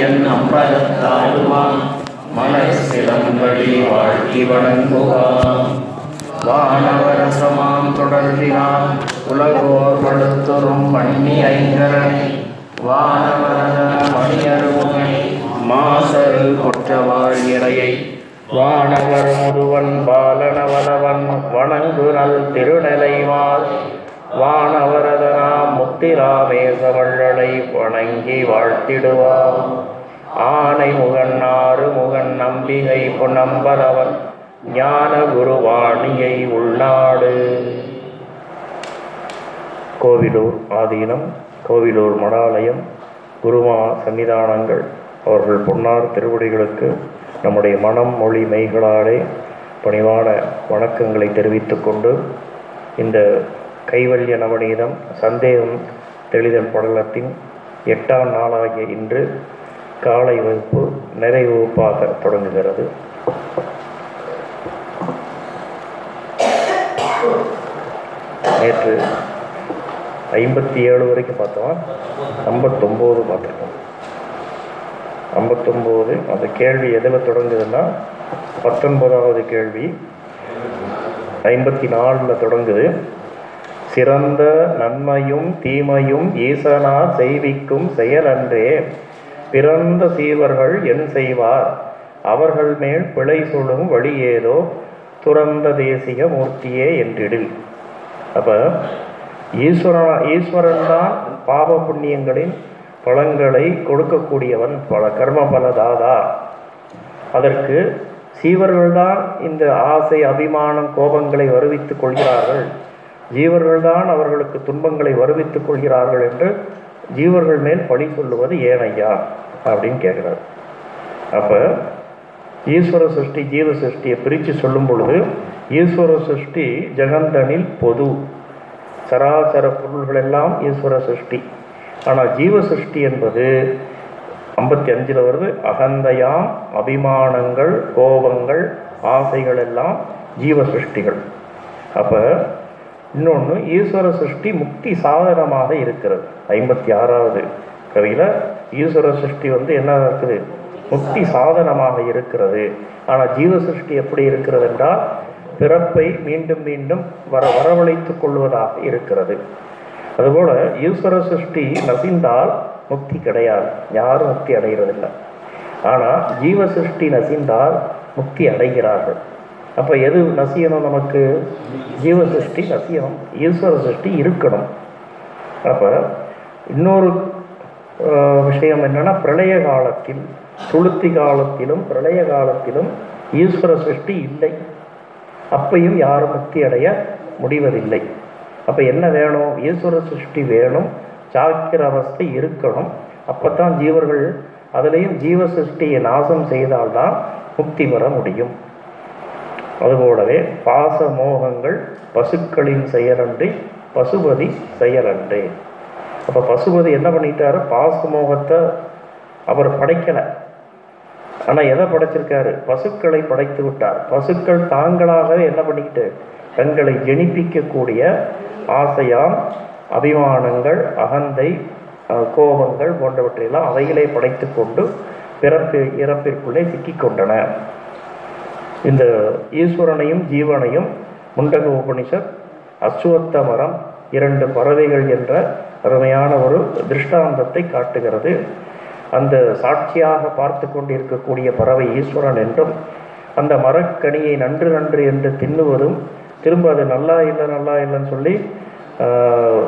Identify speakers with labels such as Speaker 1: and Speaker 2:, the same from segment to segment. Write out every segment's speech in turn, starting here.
Speaker 1: என் அம்பலத்தாடுவான் மலர் சிலம்படி வாழ்த்தி வணங்குவான் வானவரசமாம் தொடர்கிறான் உலகோர் படுத்துறும் பண்ணி ஐங்கரனை. வானவரதன மணியருவனை மாசரு கொற்றவாழ் இறையை. வானவர் முருவன் பாலனவனவன் வணங்குநல் திருநிலைவாள். திருநிலைவாள் வானவரதனாம் முத்திராமேசவள்ளலை வணங்கி வாழ்த்திடுவார். ஆனை முகன் ஆறு முகன் நம்பிகை புனம்பரவன் ஞான குருவாணியை உள்நாடு. கோவிலூர் ஆதீனம் கோவிலூர் மடாலயம் குருமா சன்னிதானங்கள். அவர்கள் பொன்னார் திருவடிகளுக்கு நம்முடைய மனம் மொழி மெய்களாலே பணிவான வணக்கங்களை தெரிவித்துக்கொண்டு இந்த கைவல்ய நவநீதம் சந்தேகம் தெளிதல் படலத்தின் எட்டாம் நாளாகிய இன்று காலை வகுப்பு நிறைவு வகுப்பாக தொடங்குகிறது. நேற்று ஐம்பத்தி ஏழு வரைக்கும் பார்த்தோம். ஐம்பத்தொம்போது பார்த்துருக்கோம். ஐம்பத்தொம்போது அந்த கேள்வி எதில் தொடங்குதுன்னா பத்தொன்பதாவது கேள்வி ஐம்பத்தி நாலில் தொடங்குது. சிறந்த நன்மையும் தீமையும் ஈசனார் செய்விக்கும் செயலன்றே. பிறந்த சீவர்கள் என் செய்வார். அவர்கள் மேல் பிழை சொல்லும் வழி ஏதோ துறந்த தேசிக மூர்த்தியே என்றிடில். அப்போ ஈஸ்வரன் ஈஸ்வரன் தான் பாப புண்ணியங்களின் பலன்களை கொடுக்கக்கூடியவன். பல கர்ம பல தாதா. அதற்கு சீவர்கள்தான் இந்த ஆசை அபிமானம் கோபங்களை வருவித்துக் கொள்கிறார்கள். ஜீவர்கள்தான் அவர்களுக்கு துன்பங்களை வருவித்துக் கொள்கிறார்கள் என்று ஜீவர்கள் மேல் பழி சொல்லுவது ஏனையா அப்படின்னு கேட்குறாரு. அப்போ ஈஸ்வர சிருஷ்டி ஜீவ சிருஷ்டியை பிரித்து சொல்லும் பொழுது ஈஸ்வர சிருஷ்டி ஜெகந்தனில் பொது. சராசர பொருள்கள் எல்லாம் ஈஸ்வர சிருஷ்டி. ஆனால் ஜீவ சிருஷ்டி என்பது ஐம்பத்தி அஞ்சில் வருது அகந்தையாம் அபிமானங்கள் கோபங்கள் ஆசைகள் எல்லாம் ஜீவ சிருஷ்டிகள். அப்போ இன்னொன்று ஈஸ்வர சிருஷ்டி முக்தி சாதனமாக இருக்கிறது. ஐம்பத்தி ஆறாவது கவியில் ஈஸ்வர சிருஷ்டி வந்து என்ன இருக்குது? முக்தி சாதனமாக இருக்கிறது. ஆனால் ஜீவ சிருஷ்டி எப்படி இருக்கிறது என்றால் பிறப்பை மீண்டும் மீண்டும் வர வரவழைத்துக் கொள்வதாக இருக்கிறது. அதுபோல் ஈஸ்வர சிருஷ்டி நசிந்தால் முக்தி கிடையாது. யாரும் முக்தி அடைகிறதில்லை. ஆனால் ஜீவ சிருஷ்டி நசிந்தால் முக்தி அடைகிறார்கள். அப்போ எது நசியணும் நமக்கு? ஜீவ சிருஷ்டி நசியணும் ஈஸ்வர சிருஷ்டி இருக்கணும். அப்போ இன்னொரு விஷயம் என்னென்னா பிரளய காலத்தில் துளுத்தி காலத்திலும் பிரளய காலத்திலும் ஈஸ்வர சிருஷ்டி இல்லை. அப்பையும் யாரும் முக்தி அடைய முடிவதில்லை. அப்போ என்ன வேணும்? ஈஸ்வர சிருஷ்டி வேணும். சாக்கிர அவஸ்தை இருக்கணும். அப்போ தான் ஜீவர்கள் அதுலேயும் ஜீவ சிருஷ்டியை நாசம் செய்தால்தான் முக்தி பெற முடியும். அதுபோலவே பாச மோகங்கள் பசுக்களின் செயலன்றி பசுபதி செயலன்றே. அப்போ பசுபதி என்ன பண்ணிட்டாரு? பாச மோகத்தை அவர் படைக்கலை. ஆனால் எதை படைச்சிருக்காரு? பசுக்களை படைத்து விட்டார். பசுக்கள் தாங்களாகவே என்ன பண்ணிக்கிட்டு? தங்களை ஜெனிப்பிக்கக்கூடிய ஆசையாம் அபிமானங்கள் அகந்தை கோபங்கள் போன்றவற்றையெல்லாம் அவைகளே படைத்து கொண்டு பிறப்பு இறப்பிற்குள்ளே சிக்கிக்கொண்டன இந்த ஈஸ்வரனையும் ஜீவனையும் முண்டக உபனிஷத் அஸ்வத்த மரம் இரண்டு பறவைகள் என்ற அருமையான ஒரு திருஷ்டாந்தத்தை காட்டுகிறது. அந்த சாட்சியாக பார்த்து கொண்டிருக்கக்கூடிய பறவை ஈஸ்வரன் என்றும் அந்த மரக்கனியை நன்று நன்று என்று தின்னுவதும் திரும்ப அது நல்லா இல்லை நல்லா இல்லைன்னு சொல்லி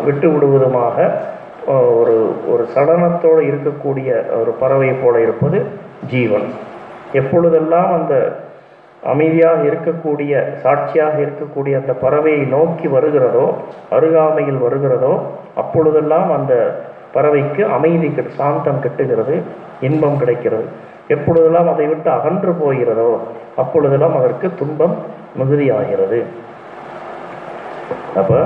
Speaker 1: விட்டு விடுவதுமாக ஒரு ஒரு சடனத்தோடு இருக்கக்கூடிய ஒரு பறவை போல இருப்பது ஜீவன். எப்பொழுதெல்லாம் அந்த அமைதியாக இருக்கக்கூடிய சாட்சியாக இருக்கக்கூடிய அந்த பறவையை நோக்கி வருகிறதோ அருகாமையில் வருகிறதோ அப்பொழுதெல்லாம் அந்த பறவைக்கு அமைதி சாந்தம் கிட்டுகிறது இன்பம் கிடைக்கிறது. எப்பொழுதெல்லாம் அதை விட்டு அகன்று போகிறதோ அப்பொழுதெல்லாம் அதற்கு துன்பம் மிகுதியாகிறது. அப்போ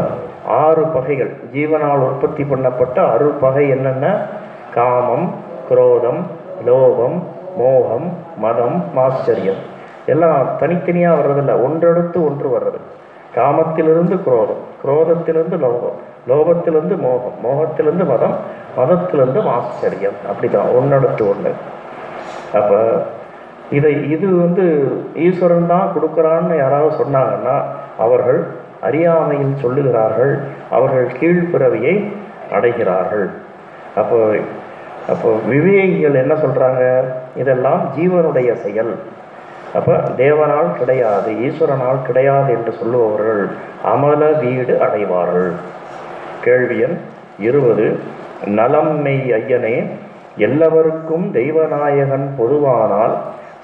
Speaker 1: ஆறு பகைகள் ஜீவனால் உற்பத்தி பண்ணப்பட்ட அறு பகை என்னென்ன? காமம் குரோதம் லோகம் மோகம் மதம் மாச்சரியம் எல்லாம் தனித்தனியாக வர்றதில்ல. ஒன்றெடுத்து ஒன்று வர்றது. காமத்திலிருந்து குரோதம் குரோதத்திலிருந்து லோகம் லோகத்திலிருந்து மோகம் மோகத்திலிருந்து மதம் மதத்திலிருந்து ஆச்சரியம் அப்படிதான் ஒன்றடுத்து ஒன்று. அப்போ இதை இது வந்து ஈஸ்வரன் தான் கொடுக்குறான்னு யாராவது சொன்னாங்கன்னா அவர்கள் அறியாமையில் சொல்லுகிறார்கள் அவர்கள் கீழ்ப்பிறவியை அடைகிறார்கள். அப்போ அப்போ விவேகிகள் என்ன சொல்கிறாங்க இதெல்லாம் ஜீவனுடைய செயல். அப்போ தேவனால் கிடையாது ஈஸ்வரனால் கிடையாது என்று சொல்லுபவர்கள் அமல வீடு அடைவார்கள். கேள்வி எண் இருபது. நலம் மெய் ஐயனே எல்லாவருக்கும் தெய்வநாயகன் பொதுவானால்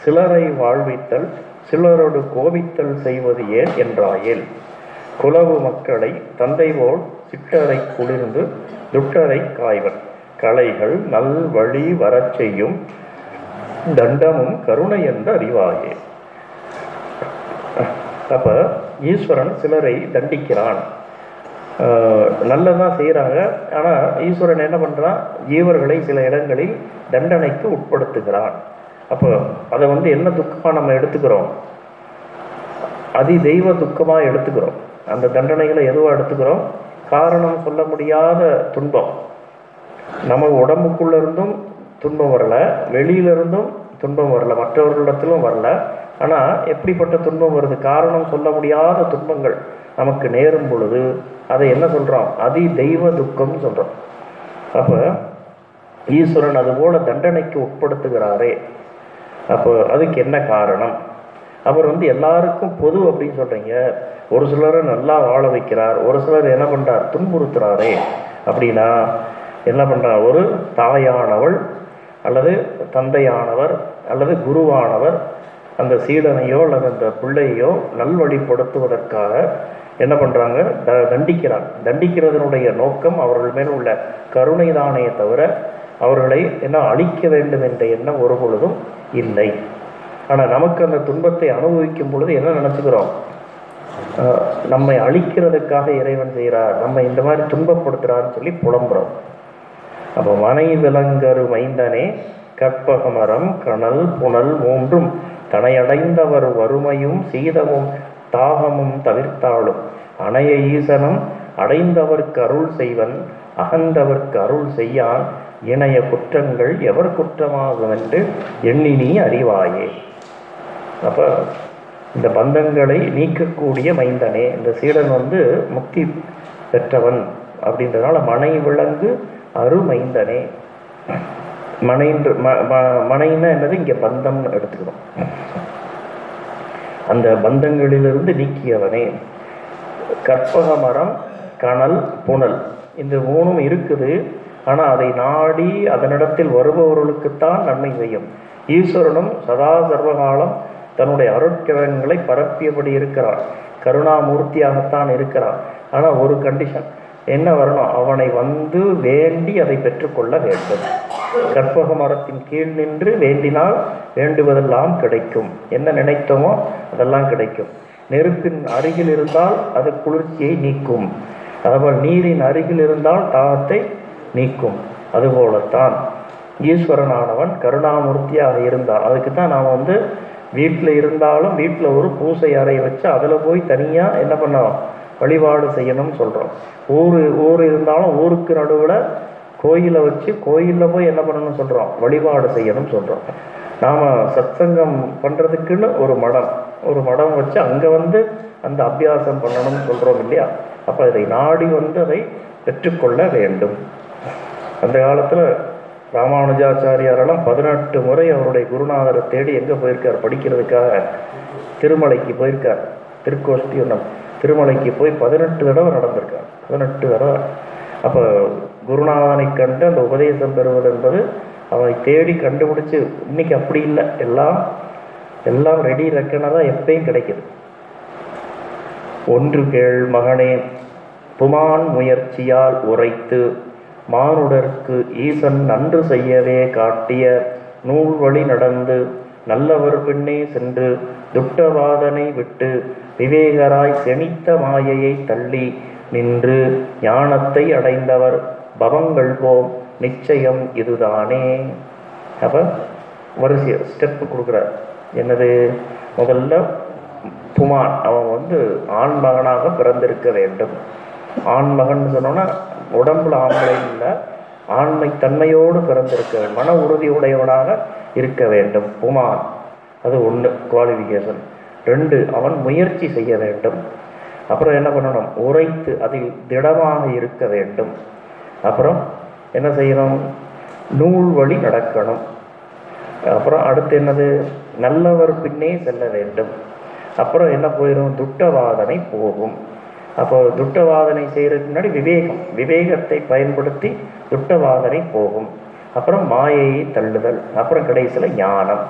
Speaker 1: சிலரை வாழ்வித்தல் சிலரோடு கோபித்தல் செய்வது ஏன் என்றாயேல் குலவு மக்களை தந்தை போல் சிட்டரை குளிர்ந்து துட்டரை காய்வன். கலைகள் நல் வழி வரச் செய்யும் தண்டமும் கருணை என்று அறிவாயே. அப்ப ஈஸ்வரன் சிலரை தண்டிக்கிறான். நல்லதான் செய்கிறாங்க ஆனால் ஈஸ்வரன் என்ன பண்ணுறான் ஜீவர்களை சில இடங்களில் தண்டனைக்கு உட்படுத்துகிறான். அப்போ அதை வந்து என்ன துக்கமாக நம்ம எடுத்துக்கிறோம்? அதி தெய்வ துக்கமாக எடுத்துக்கிறோம். அந்த தண்டனைகளை எதுவாக எடுத்துக்கிறோம்? காரணம் சொல்ல முடியாத துன்பம். நம்ம உடம்புக்குள்ள இருந்தும் துன்பம் வரல. வெளியிலிருந்தும் துன்பம் வரல. மற்றவர்களிடத்திலும் வரல. ஆனால் எப்படிப்பட்ட துன்பம் வருது? காரணம் சொல்ல முடியாத துன்பங்கள் நமக்கு நேரும் பொழுது அதை என்ன சொல்கிறோம் அதி தெய்வ துக்கம்னு சொல்கிறோம் அப்போ ஈஸ்வரன் அதுபோல தண்டனைக்கு உட்படுத்துகிறாரே. அப்போ அதுக்கு என்ன காரணம்? அவர் வந்து எல்லாருக்கும் பொது அப்படின்னு சொல்கிறீங்க ஒரு சிலரை நல்லா வாழ வைக்கிறார். ஒரு சிலர் என்ன பண்ணுறார் துன்புறுத்துறாரே. அப்படின்னா என்ன பண்ணுறார் ஒரு தாயானவள் அல்லது தந்தையானவர் அல்லது குருவானவர் அந்த சீடனையோ அல்லது அந்த பிள்ளையோ நல்வழிப்படுத்துவதற்காக என்ன பண்ணுறாங்க த தண்டிக்கிறார். தண்டிக்கிறதனுடைய நோக்கம் அவர்கள் மேல் உள்ள கருணை தானே தவிர அவர்களை என்ன அழிக்க வேண்டும் என்ற எண்ணம் ஒரு பொழுதும் இல்லை. ஆனால் நமக்கு அந்த துன்பத்தை அனுபவிக்கும் பொழுது என்ன நினச்சிக்கிறோம்? நம்மை அழிக்கிறதுக்காக இறைவன் செய்கிறார் நம்ம இந்த மாதிரி துன்பப்படுத்துகிறான்னு சொல்லி புலம்புறோம். அப்போ மனை விலங்கரு மைந்தனே கற்பகமரம் கனல் புனல் மூன்றும் தனையடைந்தவர் வறுமையும் சீதமும் தாகமும் தவிர்த்தாலும் அணைய ஈசனும் அடைந்தவர்க்கு அருள் செய்வன் அகந்தவர்க்கு அருள் செய்யான் இணைய குற்றங்கள் எவர் குற்றமாகும் என்று எண்ணி நீ அறிவாயே. அப்போ இந்த பந்தங்களை நீக்கக்கூடிய மைந்தனே இந்த சீடன் வந்து முக்தி பெற்றவன் அப்படின்றதுனால மனை விலங்கு அருமைந்தனே. மனைன்று ம ம- மனைன்னா என்னது? இங்கே பந்தம்னு எடுத்துக்கணும் அந்த பந்தங்களிலிருந்து நீக்கியவனே. கற்பக மரம் கனல் புனல். இந்த மூணும் இருக்குது. ஆனால் அதை நாடி அதனிடத்தில் வருபவர்களுக்குத்தான் நன்மை செய்யும். ஈஸ்வரனும் சதா சர்வகாலம் தன்னுடைய அருட்கிழங்களை பரப்பியபடி இருக்கிறான் கருணாமூர்த்தியாகத்தான் இருக்கிறான் ஆனால் ஒரு கண்டிஷன் என்ன வரணும்? அவனை வந்து வேண்டி அதை பெற்றுக்கொள்ள வேண்டும். கற்பக மரத்தின் கீழ் நின்று வேண்டினால் வேண்டுவதெல்லாம் கிடைக்கும். என்ன நினைத்தோமோ அதெல்லாம் கிடைக்கும். நெருப்பின் அருகில் இருந்தால் அது குளிர்ச்சியை நீக்கும். அதுபோல் நீரின் அருகில் இருந்தால் தாகத்தை நீக்கும். அதுபோலத்தான் ஈஸ்வரனானவன் கருணாமூர்த்தியாக இருந்தால் அதுக்கு தான் நாம் வந்து வீட்டில் இருந்தாலும் வீட்டில் ஒரு பூசை அறையை வச்சு அதில் போய் தனியாக என்ன பண்ணோம் வழிபாடு செய்யணும்னு சொல்கிறோம் ஊர் ஊர் இருந்தாலும் ஊருக்கு நடுவில் கோயிலை வச்சு கோயிலில் போய் என்ன பண்ணணும்னு சொல்கிறோம் வழிபாடு செய்யணும்னு சொல்கிறோம் நாம் சத்சங்கம் பண்ணுறதுக்குன்னு ஒரு மடம். ஒரு மடம் வச்சு அங்கே வந்து அந்த அபியாசம் பண்ணணும்னு சொல்கிறோம் இல்லையா? அப்போ இதை நாடி வந்து அதை பெற்றுக்கொள்ள வேண்டும். அந்த காலத்தில் ராமானுஜாச்சாரியாரெல்லாம் பதினெட்டு முறை அவருடைய குருநாதரை தேடி எங்கே போயிருக்கார்? படிக்கிறதுக்காக. திருமலைக்கு போயிருக்கார். திருக்கோஷ்டி திருக்கோஷ்டியுன்னம் திருமலைக்கு போய் பதினெட்டு தடவை நடந்திருக்கார். பதினெட்டு தடவை. அப்போ குருநாதனை கண்டு அந்த உபதேசம் பெறுவது என்பது அவனை தேடி கண்டுபிடிச்சி இன்னைக்கு அப்படி இல்லை. எல்லாம் எல்லாம் ரெடி ரெக்கனதாக எப்பயும் கிடைக்கிது. ஒன்று கேள் மகனே புமான் முயற்சியால் உரைத்து மானுடர்க்கு ஈசன் நன்று செய்யவே காட்டிய நூல் வழி நடந்து நல்லவர் பின்னே சென்று துட்டவாதனை விட்டு விவேகராய் செணித்த மாயையை தள்ளி நின்று ஞானத்தை அடைந்தவர் பவங்கள் போம் நிச்சயம் இதுதானே. அப்போ வரிசை ஸ்டெப்பு கொடுக்குறார். என்னது? முதல்ல புமான். அவன் வந்து ஆண் மகனாக பிறந்திருக்க வேண்டும். ஆண்மகன் சொன்னோன்னா உடம்புல ஆம்பளை இல்லை ஆண்மை தன்மையோடு பிறந்திருக்க வேண்டும். மன உறுதி உடையவனாக இருக்க வேண்டும். புமான். அது ஒன்று குவாலிஃபிகேஷன் ரெண்டு அவன் முயற்சி செய்ய வேண்டும். அப்புறம் என்ன பண்ணணும்? உரைத்து அதில் திடமாக இருக்க வேண்டும். அப்புறம் என்ன செய்யணும்? நூல் வழி நடக்கணும். அப்புறம் அடுத்து என்னது? நல்லவர் பின்னே செல்ல வேண்டும். அப்புறம் என்ன போயிடும் துட்டவாதனை போகும். அப்போ துட்டவாதனை செய்கிறதுக்கு முன்னாடி விவேகம் விவேகத்தை பயன்படுத்தி துட்டவாதனை போகும். அப்புறம் மாயையை தள்ளுதல். அப்புறம் கடைசியில் ஞானம்.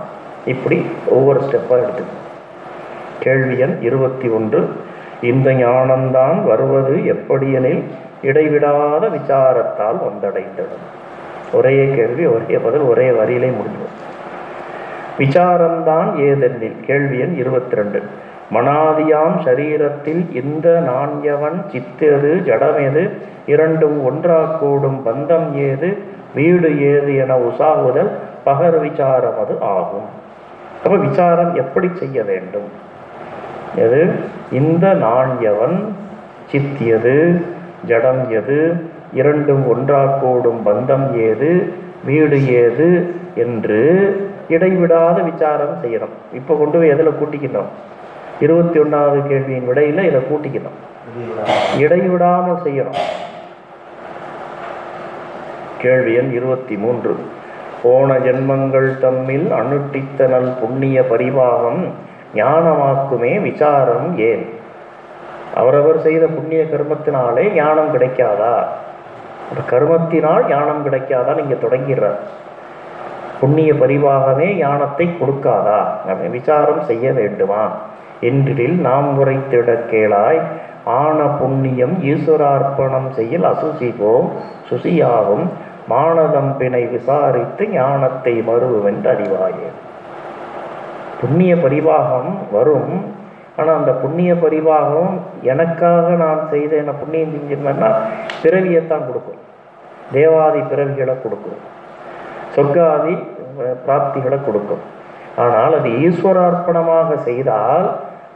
Speaker 1: இப்படி ஒவ்வொரு ஸ்டெப்பாக எடுத்து. கேள்வி எண் இருபத்தி ஒன்று. இந்த ஞானம்தான் வருவது எப்படியெனில் இடைவிடாத விசாரத்தால் வந்தடைந்தது. ஒரே கேள்வி ஒரே பதில் ஒரே வரியிலே முடிந்தது விசாரம்தான் ஏதெனில்? கேள்வி எண் இருபத்தி ரெண்டு. மனாதியாம் சரீரத்தில் இந்த நான்யவன் சித்தது ஜடமெது இரண்டும் ஒன்றாக் கூடும் பந்தம் ஏது வீடு ஏது என உசாவுதல் பகர் விசாரம் அது ஆகும். அப்ப விசாரம் எப்படி செய்ய வேண்டும்? எது? இந்த நான்யவன் சித்தியது ஜடம் எது இரண்டும் ஒன்றாக் கூடும் பந்தம் ஏது வீடு ஏது என்று இடைவிடாத விசாரம் செய்யணும். இப்போ கொண்டு போய் எதில் கூட்டிக்கணும் இருபத்தி ஒன்றாவது கேள்வியின் விடையில் இதை கூட்டிக்கணும் இடைவிடாமல் செய்யணும். கேள்வி எண் இருபத்தி மூன்று. போன ஜென்மங்கள் தம்மில் அனுட்டித்த நல் புண்ணிய பரிபாகம் ஞானமாக்குமே விசாரம் ஏன்? அவரவர் செய்த புண்ணிய கர்மத்தினாலே ஞானம் கிடைக்காதா? அந்த கர்மத்தினால் ஞானம் கிடைக்காதா? நீங்க தொடங்கிறார் புண்ணிய பரிவாகமே ஞானத்தை கொடுக்காதா? நம்ம விசாரம் செய்ய வேண்டுமா? என்றில் நாம் உரைத்திட கேளாய் ஆன புண்ணியம் ஈஸ்வரார்ப்பணம் செய்யல் அசுசிவோம் சுசியாகும் மானதம்பினை விசாரித்து ஞானத்தை மறுவென்று அறிவாயே. புண்ணிய பரிவாகம் வரும். ஆனால் அந்த புண்ணிய பரிவாகம் எனக்காக நான் செய்த என்ன புண்ணியம் செஞ்சிருந்தேன்னா பிறவியைத்தான் கொடுக்கும். தேவாதி பிறவிகளை கொடுக்கும். சொர்க்காதி பிராப்திகளை கொடுக்கும். ஆனால் அது ஈஸ்வரார்ப்பணமாக செய்தால்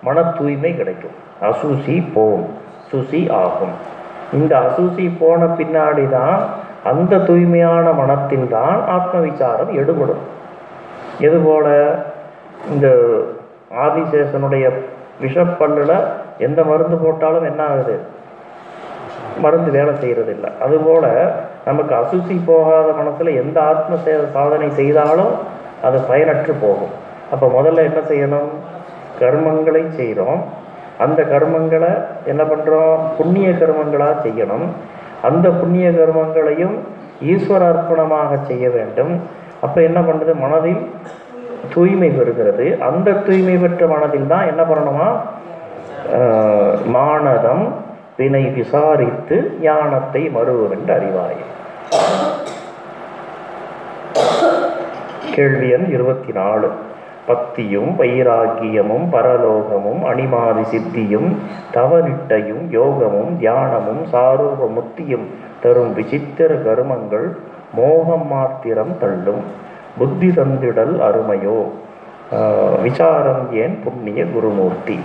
Speaker 1: மன தூய்மை கிடைக்கும். அசூசி போம். சுசி ஆகும். இந்த அசூசி போன பின்னாடி தான் அந்த தூய்மையான மனத்தில் தான் ஆத்ம விசாரம் எடுபடும். எதுபோல இந்த ஆதிசேஷனுடைய விஷப்பல்லில் எந்த மருந்து போட்டாலும் என்ன ஆகுது? மருந்து வேலை செய்கிறது இல்லை அதுபோல் நமக்கு அசுசி போகாத மனசில் எந்த ஆத்ம சே சாதனை செய்தாலும் அது பயனற்று போகும். அப்போ முதல்ல என்ன செய்யணும்? கர்மங்களை செய்கிறோம் அந்த கர்மங்களை என்ன பண்ணுறோம் புண்ணிய கர்மங்களாக செய்யணும். அந்த புண்ணிய கர்மங்களையும் ஈஸ்வர அர்ப்பணமாக செய்ய வேண்டும். அப்போ என்ன பண்ணுறது மனதில் தூய்மை பெறுகிறது. அந்த தூய்மை பெற்ற மனதில் தான் என்ன பண்ணணுமா? மானதம் வினை விசாரித்து ஞானத்தை மறுவென்று அறிவாய். கேள்வி எண் இருபத்தி நாலு. பக்தியும் வைராகியமும் பரலோகமும் அணிமாதி சித்தியும் தவநிட்டையும் யோகமும் தியானமும் சாரூப முத்தியும் தரும் விசித்திர கருமங்கள் மோகம் மாத்திரம் தள்ளும். புத்தி தந்திடல் அருமையோ? விசாரம் ஏன் புண்ணிய குருமூர்த்தி?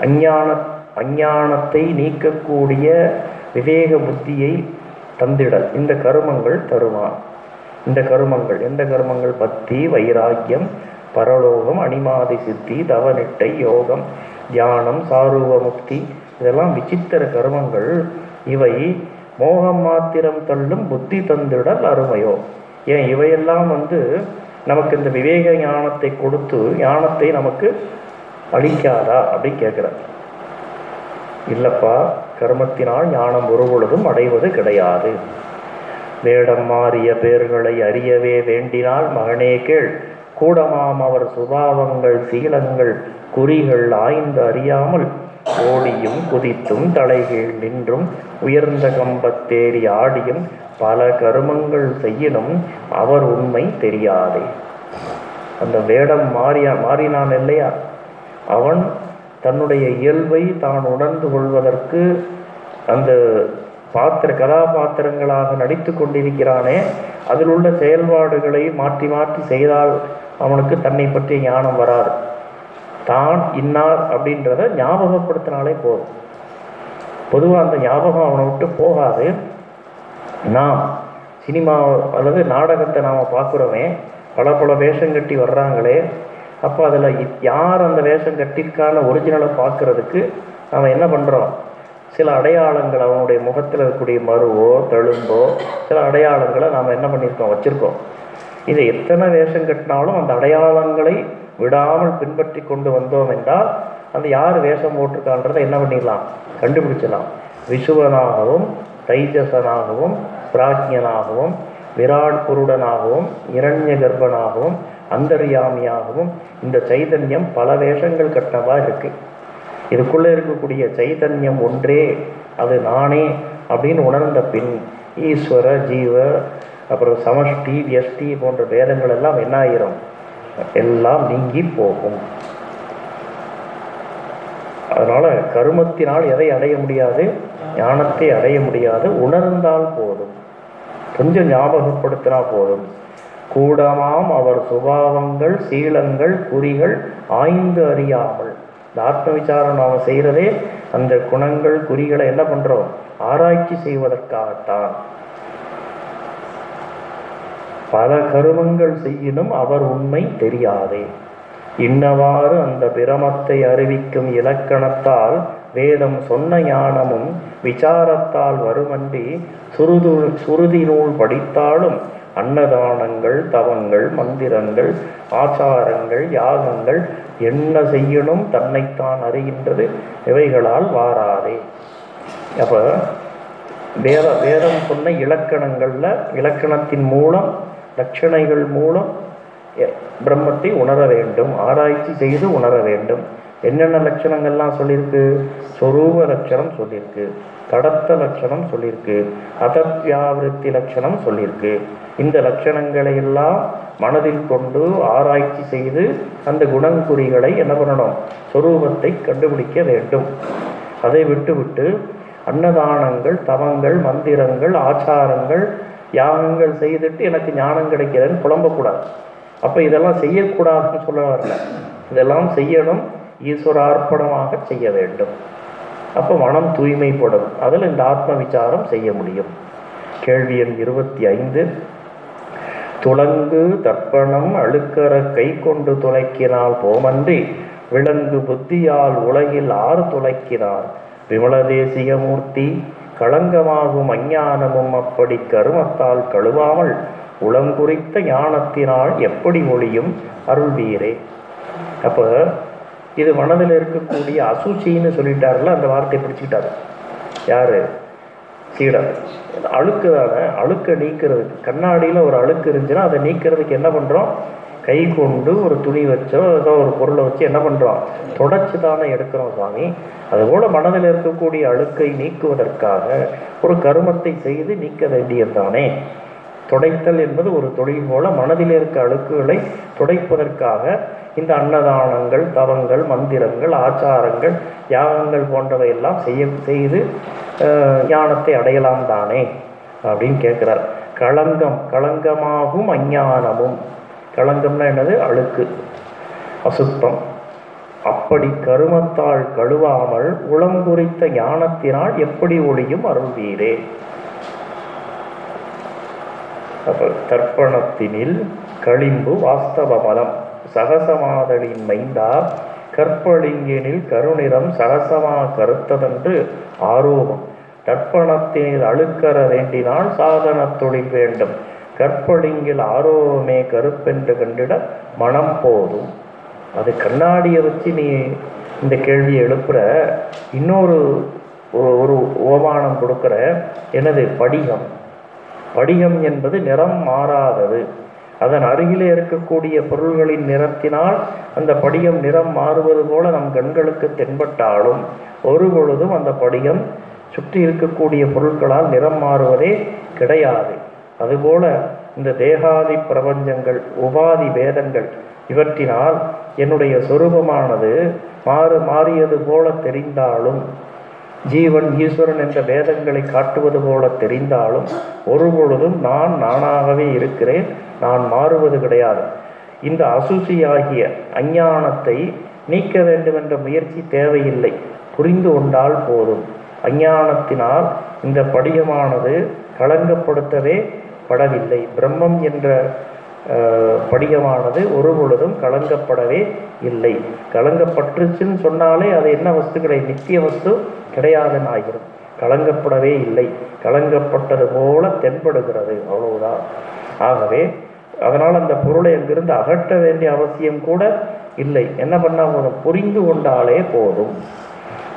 Speaker 1: அஞ்ஞான அஞ்ஞானத்தை நீக்கக்கூடிய விவேக புத்தியை தந்திடல். இந்த கருமங்கள் தருமா? இந்த கருமங்கள் எந்த கருமங்கள்? பக்தி வைராக்கியம் பரலோகம் அனிமாதி சித்தி தவனிட்டை யோகம் தியானம் சாரூப முக்தி இதெல்லாம் விசித்திர கருமங்கள். இவை மோகம் மாத்திரம் தள்ளும் புத்தி தந்திடல் அருமையோ. ஏன்? இவையெல்லாம் வந்து நமக்கு இந்த விவேக ஞானத்தை கொடுத்து ஞானத்தை நமக்கு அளிக்காதா அப்படின்னு கேட்குறார். இல்லப்பா கர்மத்தினால் ஞானம் ஒரு பொழுதும் அடைவது கிடையாது. வேடம் மாறிய பேர்களை அறியவே வேண்டினால் மகனே கேள். கூடமாம் அவர் சுபாவங்கள் சீலங்கள் குறிகள் ஆய்ந்து அறியாமல் ஓடியும் குதித்தும் தலைகீழ் நின்றும் உயர்ந்த கம்பத்தேறி ஆடியும் பல கருமங்கள் செய்யினும் அவர் உண்மை தெரியாதே. அந்த வேடம் மாறியா மாறினான் இல்லையா? அவன் தன்னுடைய இயல்பை தான் உணர்ந்து கொள்வதற்கு அந்த பாத்திர கதாபாத்திரங்களாக நடித்து கொண்டிருக்கிறானே அதில் உள்ள செயல்பாடுகளை மாற்றி மாற்றி செய்தால் அவனுக்கு தன்னை பற்றிய ஞானம் வராது. தான் இன்னார் அப்படின்றத ஞாபகப்படுத்தினாலே போதும். பொதுவாக அந்த ஞாபகம் அவனை விட்டு போகாது. நாம் சினிமா அல்லது நாடகத்தை நாம் பார்க்குறோமே பல பல வேஷம் கட்டி வர்றாங்களே அப்போ அதில் யார் அந்த வேஷம் கட்டிற்கான ஒரிஜினலை பார்க்கறதுக்கு நாம் என்ன பண்ணுறோம் சில அடையாளங்கள் அவனுடைய முகத்தில் இருக்கக்கூடிய மருவோ தழும்போ சில அடையாளங்களை நாம் என்ன பண்ணியிருக்கோம்? வச்சுருக்கோம். இது எத்தனை வேஷம் கட்டினாலும் அந்த அடையாளங்களை விடாமல் பின்பற்றி கொண்டு வந்தோம் என்றால் அந்த யார் வேஷம் போட்டிருக்கான்றதை என்ன பண்ணிடலாம்? கண்டுபிடிச்சலாம் விசுவனாகவும் தைஜசனாகவும் பிராஜ்யனாகவும் விராட் குருடனாகவும் இரண்ய கர்ப்பனாகவும் அந்தர்யாமியாகவும் இந்த சைதன்யம் பல வேஷங்கள் கட்டினதாக இருக்குது இதுக்குள்ளே இருக்கக்கூடிய சைதன்யம் ஒன்றே அது நானே அப்படின்னு உணர்ந்த பின் ஈஸ்வர ஜீவ அப்புறம் சமஷ்டி வியஷ்டி போன்ற பேதங்கள் எல்லாம் என்ன ஆயிரும்? எல்லாம் நீங்கி போகும். அதனால கருமத்தினால் எதை அடைய முடியாது? ஞானத்தை அடைய முடியாது. உணர்ந்தால் போதும். கொஞ்சம் ஞாபகப்படுத்தினா போதும். கூடமாம் அவர் சுபாவங்கள் சீலங்கள் குறிகள் ஆய்ந்து அறியாமல் இந்த ஆத்ம விசாரம் நாம் செய்கிறதே அந்த குணங்கள் குறிகளை என்ன பண்ணுறோம் ஆராய்ச்சி செய்வதற்காகத்தான். பல கருமங்கள் செய்யினும் அவர் உண்மை தெரியாதே. இன்னவாறு அந்த பிரமத்தை அறிவிக்கும் இலக்கணத்தால் வேதம் சொன்ன ஞானமும் விசாரத்தால் வருமன்றி சுருது சுருதி நூல் படித்தாலும் அன்னதானங்கள் தவங்கள் மந்திரங்கள் ஆச்சாரங்கள் யாகங்கள் என்ன செய்யணும் தன்னைத்தான் அறிகின்றது இவைகளால் வாராதே. அப்போ வேத வேதம் சொன்ன இலக்கணங்களில் இலக்கணத்தின் மூலம் லட்சணைகள் மூலம் எ- பிரம்மத்தை உணர வேண்டும் ஆராய்ச்சி செய்து உணர வேண்டும். என்னென்ன லட்சணங்கள்லாம் சொல்லியிருக்கு? சொரூப லட்சணம் சொல்லியிருக்கு. தடத்த லட்சணம் சொல்லியிருக்கு. அதத்யாவிருத்தி லட்சணம் சொல்லியிருக்கு. இந்த லட்சணங்களை எல்லாம் மனதில் கொண்டு ஆராய்ச்சி செய்து அந்த குணங்குறிகளை என்ன பண்ணணும்? சொரூபத்தை கண்டுபிடிக்க வேண்டும். அதை விட்டுவிட்டு அன்னதானங்கள் தவங்கள் மந்திரங்கள் ஆச்சாரங்கள் யாகங்கள் செய்துட்டு எனக்கு ஞானம் கிடைக்கிறதுன்னு புலம்பக்கூடாது. அப்போ இதெல்லாம் செய்யக்கூடாதுன்னு சொல்ல வரல. இதெல்லாம் செய்யணும். ஈஸ்வரார்ப்பணமாக செய்ய வேண்டும். அப்போ மனம் தூய்மைப்படும். அதில் இந்த ஆத்ம விசாரம் செய்ய முடியும். கேள்வி எண் இருபத்தி ஐந்து. துளங்கு தர்ப்பணம் அழுக்கற கை கொண்டு துளைக்கினால் போமன்றி விலங்கு புத்தியால் உலகில் ஆறு துளைக்கிறார் விமலதேசிகமூர்த்தி களங்கமாகும் அஞ்ஞானமும் அப்படி கருமத்தால் கழுவாமல் உளங்குறித்த ஞானத்தினால் எப்படி ஒளியும் அருள்வீரே. அப்போ இது மனதில் இருக்கக்கூடிய அசூச்சின்னு சொல்லிட்டாருல அந்த வார்த்தையை பிடிச்சிக்கிட்டாரு. யாரு? சீடன். அழுக்கு தானே அழுக்கை நீக்கிறதுக்கு. கண்ணாடியில் ஒரு அழுக்கு இருந்துச்சுன்னா அதை நீக்கிறதுக்கு என்ன பண்ணுறோம் கை கொண்டு ஒரு துணி வச்சோ ஏதோ ஒரு பொருளை வச்சு என்ன பண்ணுறோம் தொடச்சி தானே எடுக்கிறோம் சுவாமி. அதுபோல் மனதில் இருக்கக்கூடிய அழுக்கை நீக்குவதற்காக ஒரு கருமத்தை செய்து நீக்க வேண்டியது தானே துடைத்தல் என்பது ஒரு தொழில் போல மனதில் இருக்க அழுக்குகளை துடைப்பதற்காக இந்த அன்னதானங்கள் தவங்கள் மந்திரங்கள் ஆச்சாரங்கள் யாகங்கள் போன்றவை எல்லாம் செய்ய செய்து ஞானத்தை அடையலாம் தானே? அப்படின்னு கேட்குறார். களங்கம் களங்கமாகும் அஞ்ஞானமும். களங்கம்னா என்னது? அழுக்கு அசுத்தம். அப்படி கருமத்தால் கழுவாமல் உளம் குறித்த ஞானத்தினால் எப்படி ஒளியும் அருள்வீரே? அப்ப தர்ப்பணத்தினில் களிம்பு வாஸ்தவ மலம். சகசமாதலின் மைந்தா கற்பளிங்கினில் கருநிறம் சகசமா கருத்ததென்று ஆரோபம். தர்ப்பணத்தினில் அழுக்கற வேண்டினால் சாதன தொழில் வேண்டும். கற்பளிங்கில் ஆரோபமே கருப்பென்று கண்டிட மனம் போதும். அது கண்ணாடியை வச்சு நீ இந்த கேள்வியை எழுப்புற. இன்னொரு ஒரு- ஒரு ஓமானம் கொடுக்குற. எனது படிகம். படிகம் என்பது நிறம் மாறாதது. அதன் அருகிலே இருக்கக்கூடிய பொருள்களின் நிறத்தினால் அந்த படிகம் நிறம் மாறுவது போல நம் கண்களுக்கு தென்பட்டாலும் ஒரு பொழுதும் அந்த படிகம் சுற்றி இருக்கக்கூடிய பொருட்களால் நிறம் மாறுவதே கிடையாது. அதுபோல இந்த தேகாதி பிரபஞ்சங்கள் உபாதி வேதங்கள் இவற்றினால் என்னுடைய சொரூபமானது மாறு மாறியது போல தெரிந்தாலும் ஜீவன் ஈஸ்வரன் என்ற வேதங்களை காட்டுவது போல தெரிந்தாலும் ஒரு பொழுதும் நான் நானாகவே இருக்கிறேன் நான் மாறுவது கிடையாது. இந்த அசுசியாகிய அஞ்ஞானத்தை நீக்க வேண்டும் என்ற முயற்சி தேவையில்லை. புரிந்து கொண்டால் போதும். அஞ்ஞானத்தினால் இந்த படிகமானது களங்கப்படுத்தவே படவில்லை. பிரம்மம் என்ற படிகமானது ஒரு பொழுதும் கலங்கப்படவே இல்லை. கலங்கப்பட்டுச்சுன்னு சொன்னாலே அது என்ன வஸ்து கிடையாது நித்திய வஸ்து? கிடையாதுன்னு ஆகிரும். கலங்கப்படவே இல்லை. கலங்கப்பட்டது போல தென்படுகிறது. அவ்வளவுதான். ஆகவே அதனால் அந்த பொருளை அங்கிருந்து அகற்ற வேண்டிய அவசியம் கூட இல்லை. என்ன பண்ணால் போதும்? புரிந்து கொண்டாலே போதும்.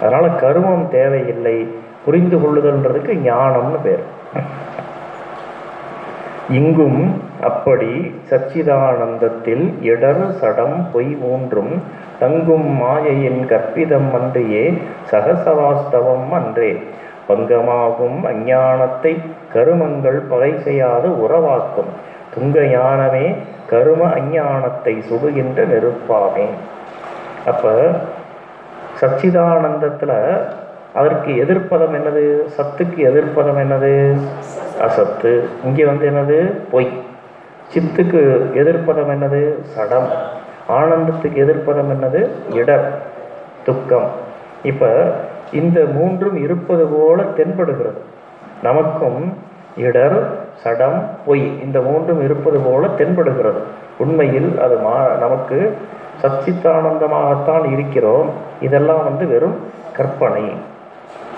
Speaker 1: அதனால் கருமம் தேவையில்லை. புரிந்து கொள்ளுதல்ன்றதுக்கு ஞானம்னு பேர். இங்கும் அப்படி சச்சிதானந்தத்தில் இடர் சடம் பொய் ஊன்றும் தங்கும் மாயையின் கற்பிதம் அன்றியே சகசவாஸ்தவம் அன்றே. பங்கமாகும் அஞ்ஞானத்தை கருமங்கள் பகை செய்யாது உறவாக்கும். துங்க யானமே கரும அஞ்ஞானத்தை சுடுகின்ற நெருப்பாமே. அப்ப சச்சிதானந்தத்துல அதற்கு எதிர்ப்பதம் என்னது? சத்துக்கு எதிர்ப்பதம் என்னது? அசத்து. இங்கே வந்து என்னது? பொய். சித்துக்கு எதிர்ப்பதம் என்னது? சடம். ஆனந்தத்துக்கு எதிர்ப்பதம் என்னது? இடர் துக்கம். இப்போ இந்த மூன்றும் இருப்பது போல தென்படுகிறது. நமக்கும் இடர் சடம் பொய் இந்த மூன்றும் இருப்பது போல தென்படுகிறது. உண்மையில் அது மா நமக்கு சச்சித்தானந்தமாகத்தான் இருக்கிறோம். இதெல்லாம் வந்து வெறும் கற்பனை.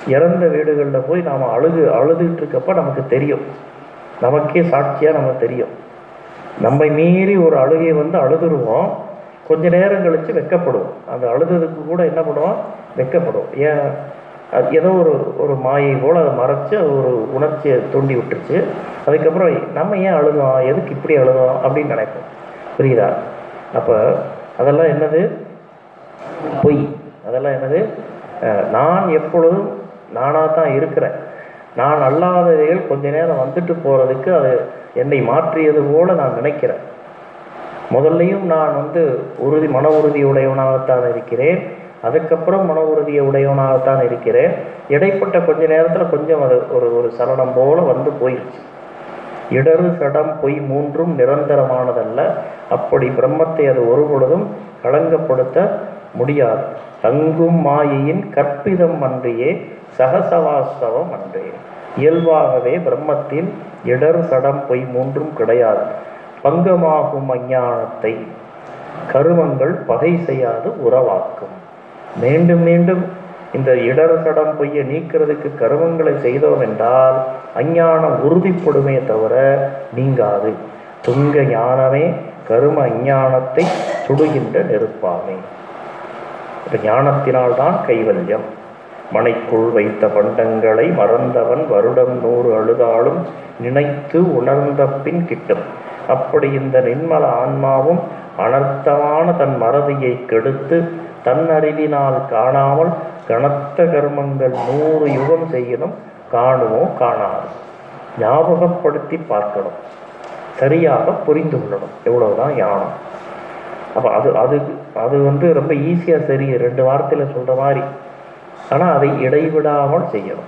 Speaker 1: இறந்த வீடுகளில் போய் நாம் அழுது அழுதுகிட்டு இருக்கப்ப நமக்கு தெரியும். நமக்கே சாட்சியாக நமக்கு தெரியும். நம்மை மீறி ஒரு அழுகையை வந்து அழுதுருவோம். கொஞ்ச நேரம் கழித்து வெக்கப்படுவோம் அந்த அழுததுக்கு கூட என்ன பண்ணுவோம்? வெக்கப்படுவோம் ஏன்? அது ஏதோ ஒரு ஒரு மாயை போல் அதை மறைச்சு அது ஒரு உணர்ச்சியை தூண்டி விட்டுருச்சு. அதுக்கப்புறம் நம்ம ஏன் அழுதோம்? எதுக்கு இப்படி அழுதோம்? அப்படின்னு நினைப்போம். புரியுதா? அப்போ அதெல்லாம் என்னது? பொய். அதெல்லாம் என்னது? நான் எப்பொழுதும் நானாக தான் இருக்கிறேன். நான் அல்லாதவைகள் கொஞ்ச நேரம் வந்துட்டு போகிறதுக்கு அது என்னை மாற்றியது போல நான் நினைக்கிறேன். முதல்லையும் நான் வந்து உறுதி மன உறுதி உடையவனாகத்தான் இருக்கிறேன். அதுக்கப்புறம் மன உறுதியை உடையவனாகத்தான் இருக்கிறேன். இடைப்பட்ட கொஞ்ச நேரத்தில் கொஞ்சம் அது ஒரு ஒரு சலனம் போல வந்து போயிடுச்சு இடரு சடம் பொய் மூன்றும் நிரந்தரமானதல்ல. அப்படி பிரம்மத்தை அது ஒரு பொழுதும் களங்கப்படுத்த முடியாது. தங்கும் மாயையின் கற்பிதம் அன்றியே சகசவாஸ்தவம் அன்றே இயல்பாகவே பிரம்மத்தில் இடர் சடம் பொய் மூன்றும் கிடையாது. பங்கமாகும் அஞ்ஞானத்தை கருமங்கள் பகை செய்யாது உறவாக்கும். மீண்டும் மீண்டும் இந்த இடர் சடம் பொய்யை நீக்கிறதுக்கு கருமங்களை செய்தோம் என்றால் அஞ்ஞானம் உறுதிப்படுமே தவிர நீங்காது. துங்க ஞானமே கரும அஞ்ஞானத்தை சுடுகின்ற நெருப்பாமே. ஞானத்தினால்தான் கைவல்யம். மனைக்குள் வைத்த பண்டங்களை மறந்தவன் வருடம் நூறு அழுதாலும் நினைத்து உணர்ந்த பின் கிட்டும். அப்படி இந்த நின்மல ஆன்மாவும் அனர்த்தமான தன் மறதியை கெடுத்து தன்னறிவினால் காணாமல் கனத்த கர்மங்கள் நூறு யுகம் செய்யணும் காணுமோ காணாது. ஞாபகப்படுத்தி பார்க்கணும். சரியாக புரிந்து கொள்ளணும். எவ்வளவுதான் யானம் அப்போ அது அது அது வந்து ரொம்ப ஈஸியாக சரி ரெண்டு வார்த்தையில் சொல்கிற மாதிரி. ஆனால் அதை இடைவிடாமல் செய்யணும்.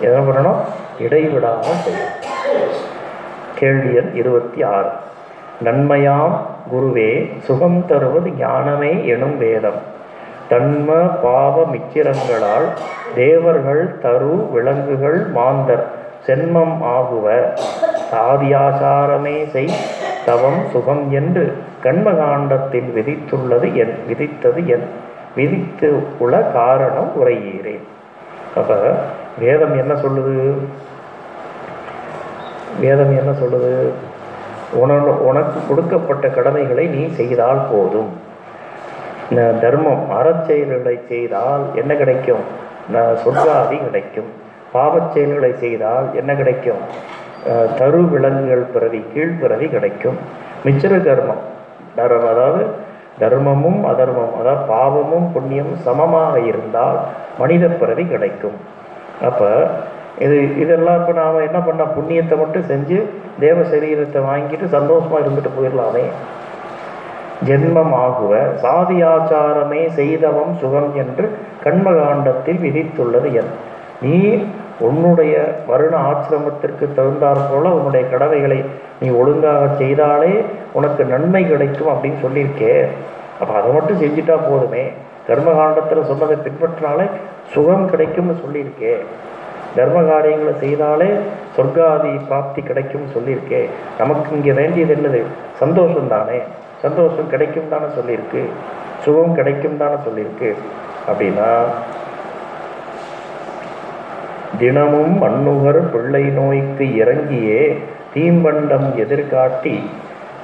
Speaker 1: என்ன பண்ணணும்? இடைவிடாமல் செய்யணும். கேள்வி எண் இருபத்தி ஆறு. நன்மையாம் குருவே சுகம் தருவது ஞானமே எனும் வேதம். தன்ம பாவ மிச்சிரங்களால் தேவர்கள் தரு விலங்குகள் மாந்தர். சென்மம் ஆகுவ சாதியாசாரமே செய். தவம் சுகம் என்று கண்மகாண்டத்தில் விதித்துள்ளது என் விதித்தது என். விதித்து உள்ள காரணம் உரையீரேன் அப்ப வேதம் என்ன சொல்லுது? வேதம் என்ன சொல்லுது? உன உனக்கு கொடுக்கப்பட்ட கடமைகளை நீ செய்தால் போதும். தர்மம் அறச்செயல்களை செய்தால் என்ன கிடைக்கும்? ந- சொர்க்காதி கிடைக்கும். பாவச் செயல்களை செய்தால் என்ன கிடைக்கும்? தரு விலங்குகள் பிறவி கீழ்பிறவி கிடைக்கும். மிச்சர கர்மம். தர்மம் அதாவது தர்மமும் அதர்மம் அதாவது பாவமும் புண்ணியமும் சமமாக இருந்தால் மனித பிறவி கிடைக்கும். அப்போ இது இதெல்லாம் இப்போ நாம் என்ன பண்ணால் புண்ணியத்தை மட்டும் செஞ்சு தேவ சரீரத்தை வாங்கிட்டு சந்தோஷமாக இருந்துட்டு போயிடலாமே. ஜென்மம் ஆகுவ சாதி ஆச்சாரமே செய்தவம் சுகம் என்று கண்மகாண்டத்தில் விதித்துள்ளது என். நீ உன்னுடைய வருண ஆசிரமத்திற்கு தகுந்தாற் போல உன்னுடைய கடமைகளை நீ ஒழுங்காக செய்தாலே உனக்கு நன்மை கிடைக்கும் அப்படின்னு சொல்லியிருக்கே. அப்போ அதை மட்டும் செஞ்சுட்டா போதுமே. கர்மகாண்டத்தில் சொன்னதை பின்பற்றினாலே சுகம் கிடைக்கும்னு சொல்லியிருக்கே. தர்ம காரியங்களை செய்தாலே சொர்க்காதி பிராப்தி கிடைக்கும்னு சொல்லியிருக்கே. நமக்கு இங்கே வேண்டியது என்னது? சந்தோஷம் தானே. சந்தோஷம் கிடைக்கும் தானே சொல்லியிருக்கு. சுகம் கிடைக்கும் தானே சொல்லியிருக்கு. அப்படின்னா தினமும் மண்ணுகர் பிள்ளை நோய்க்கு இறங்கியே தீம்பண்டம் எதிர்காட்டி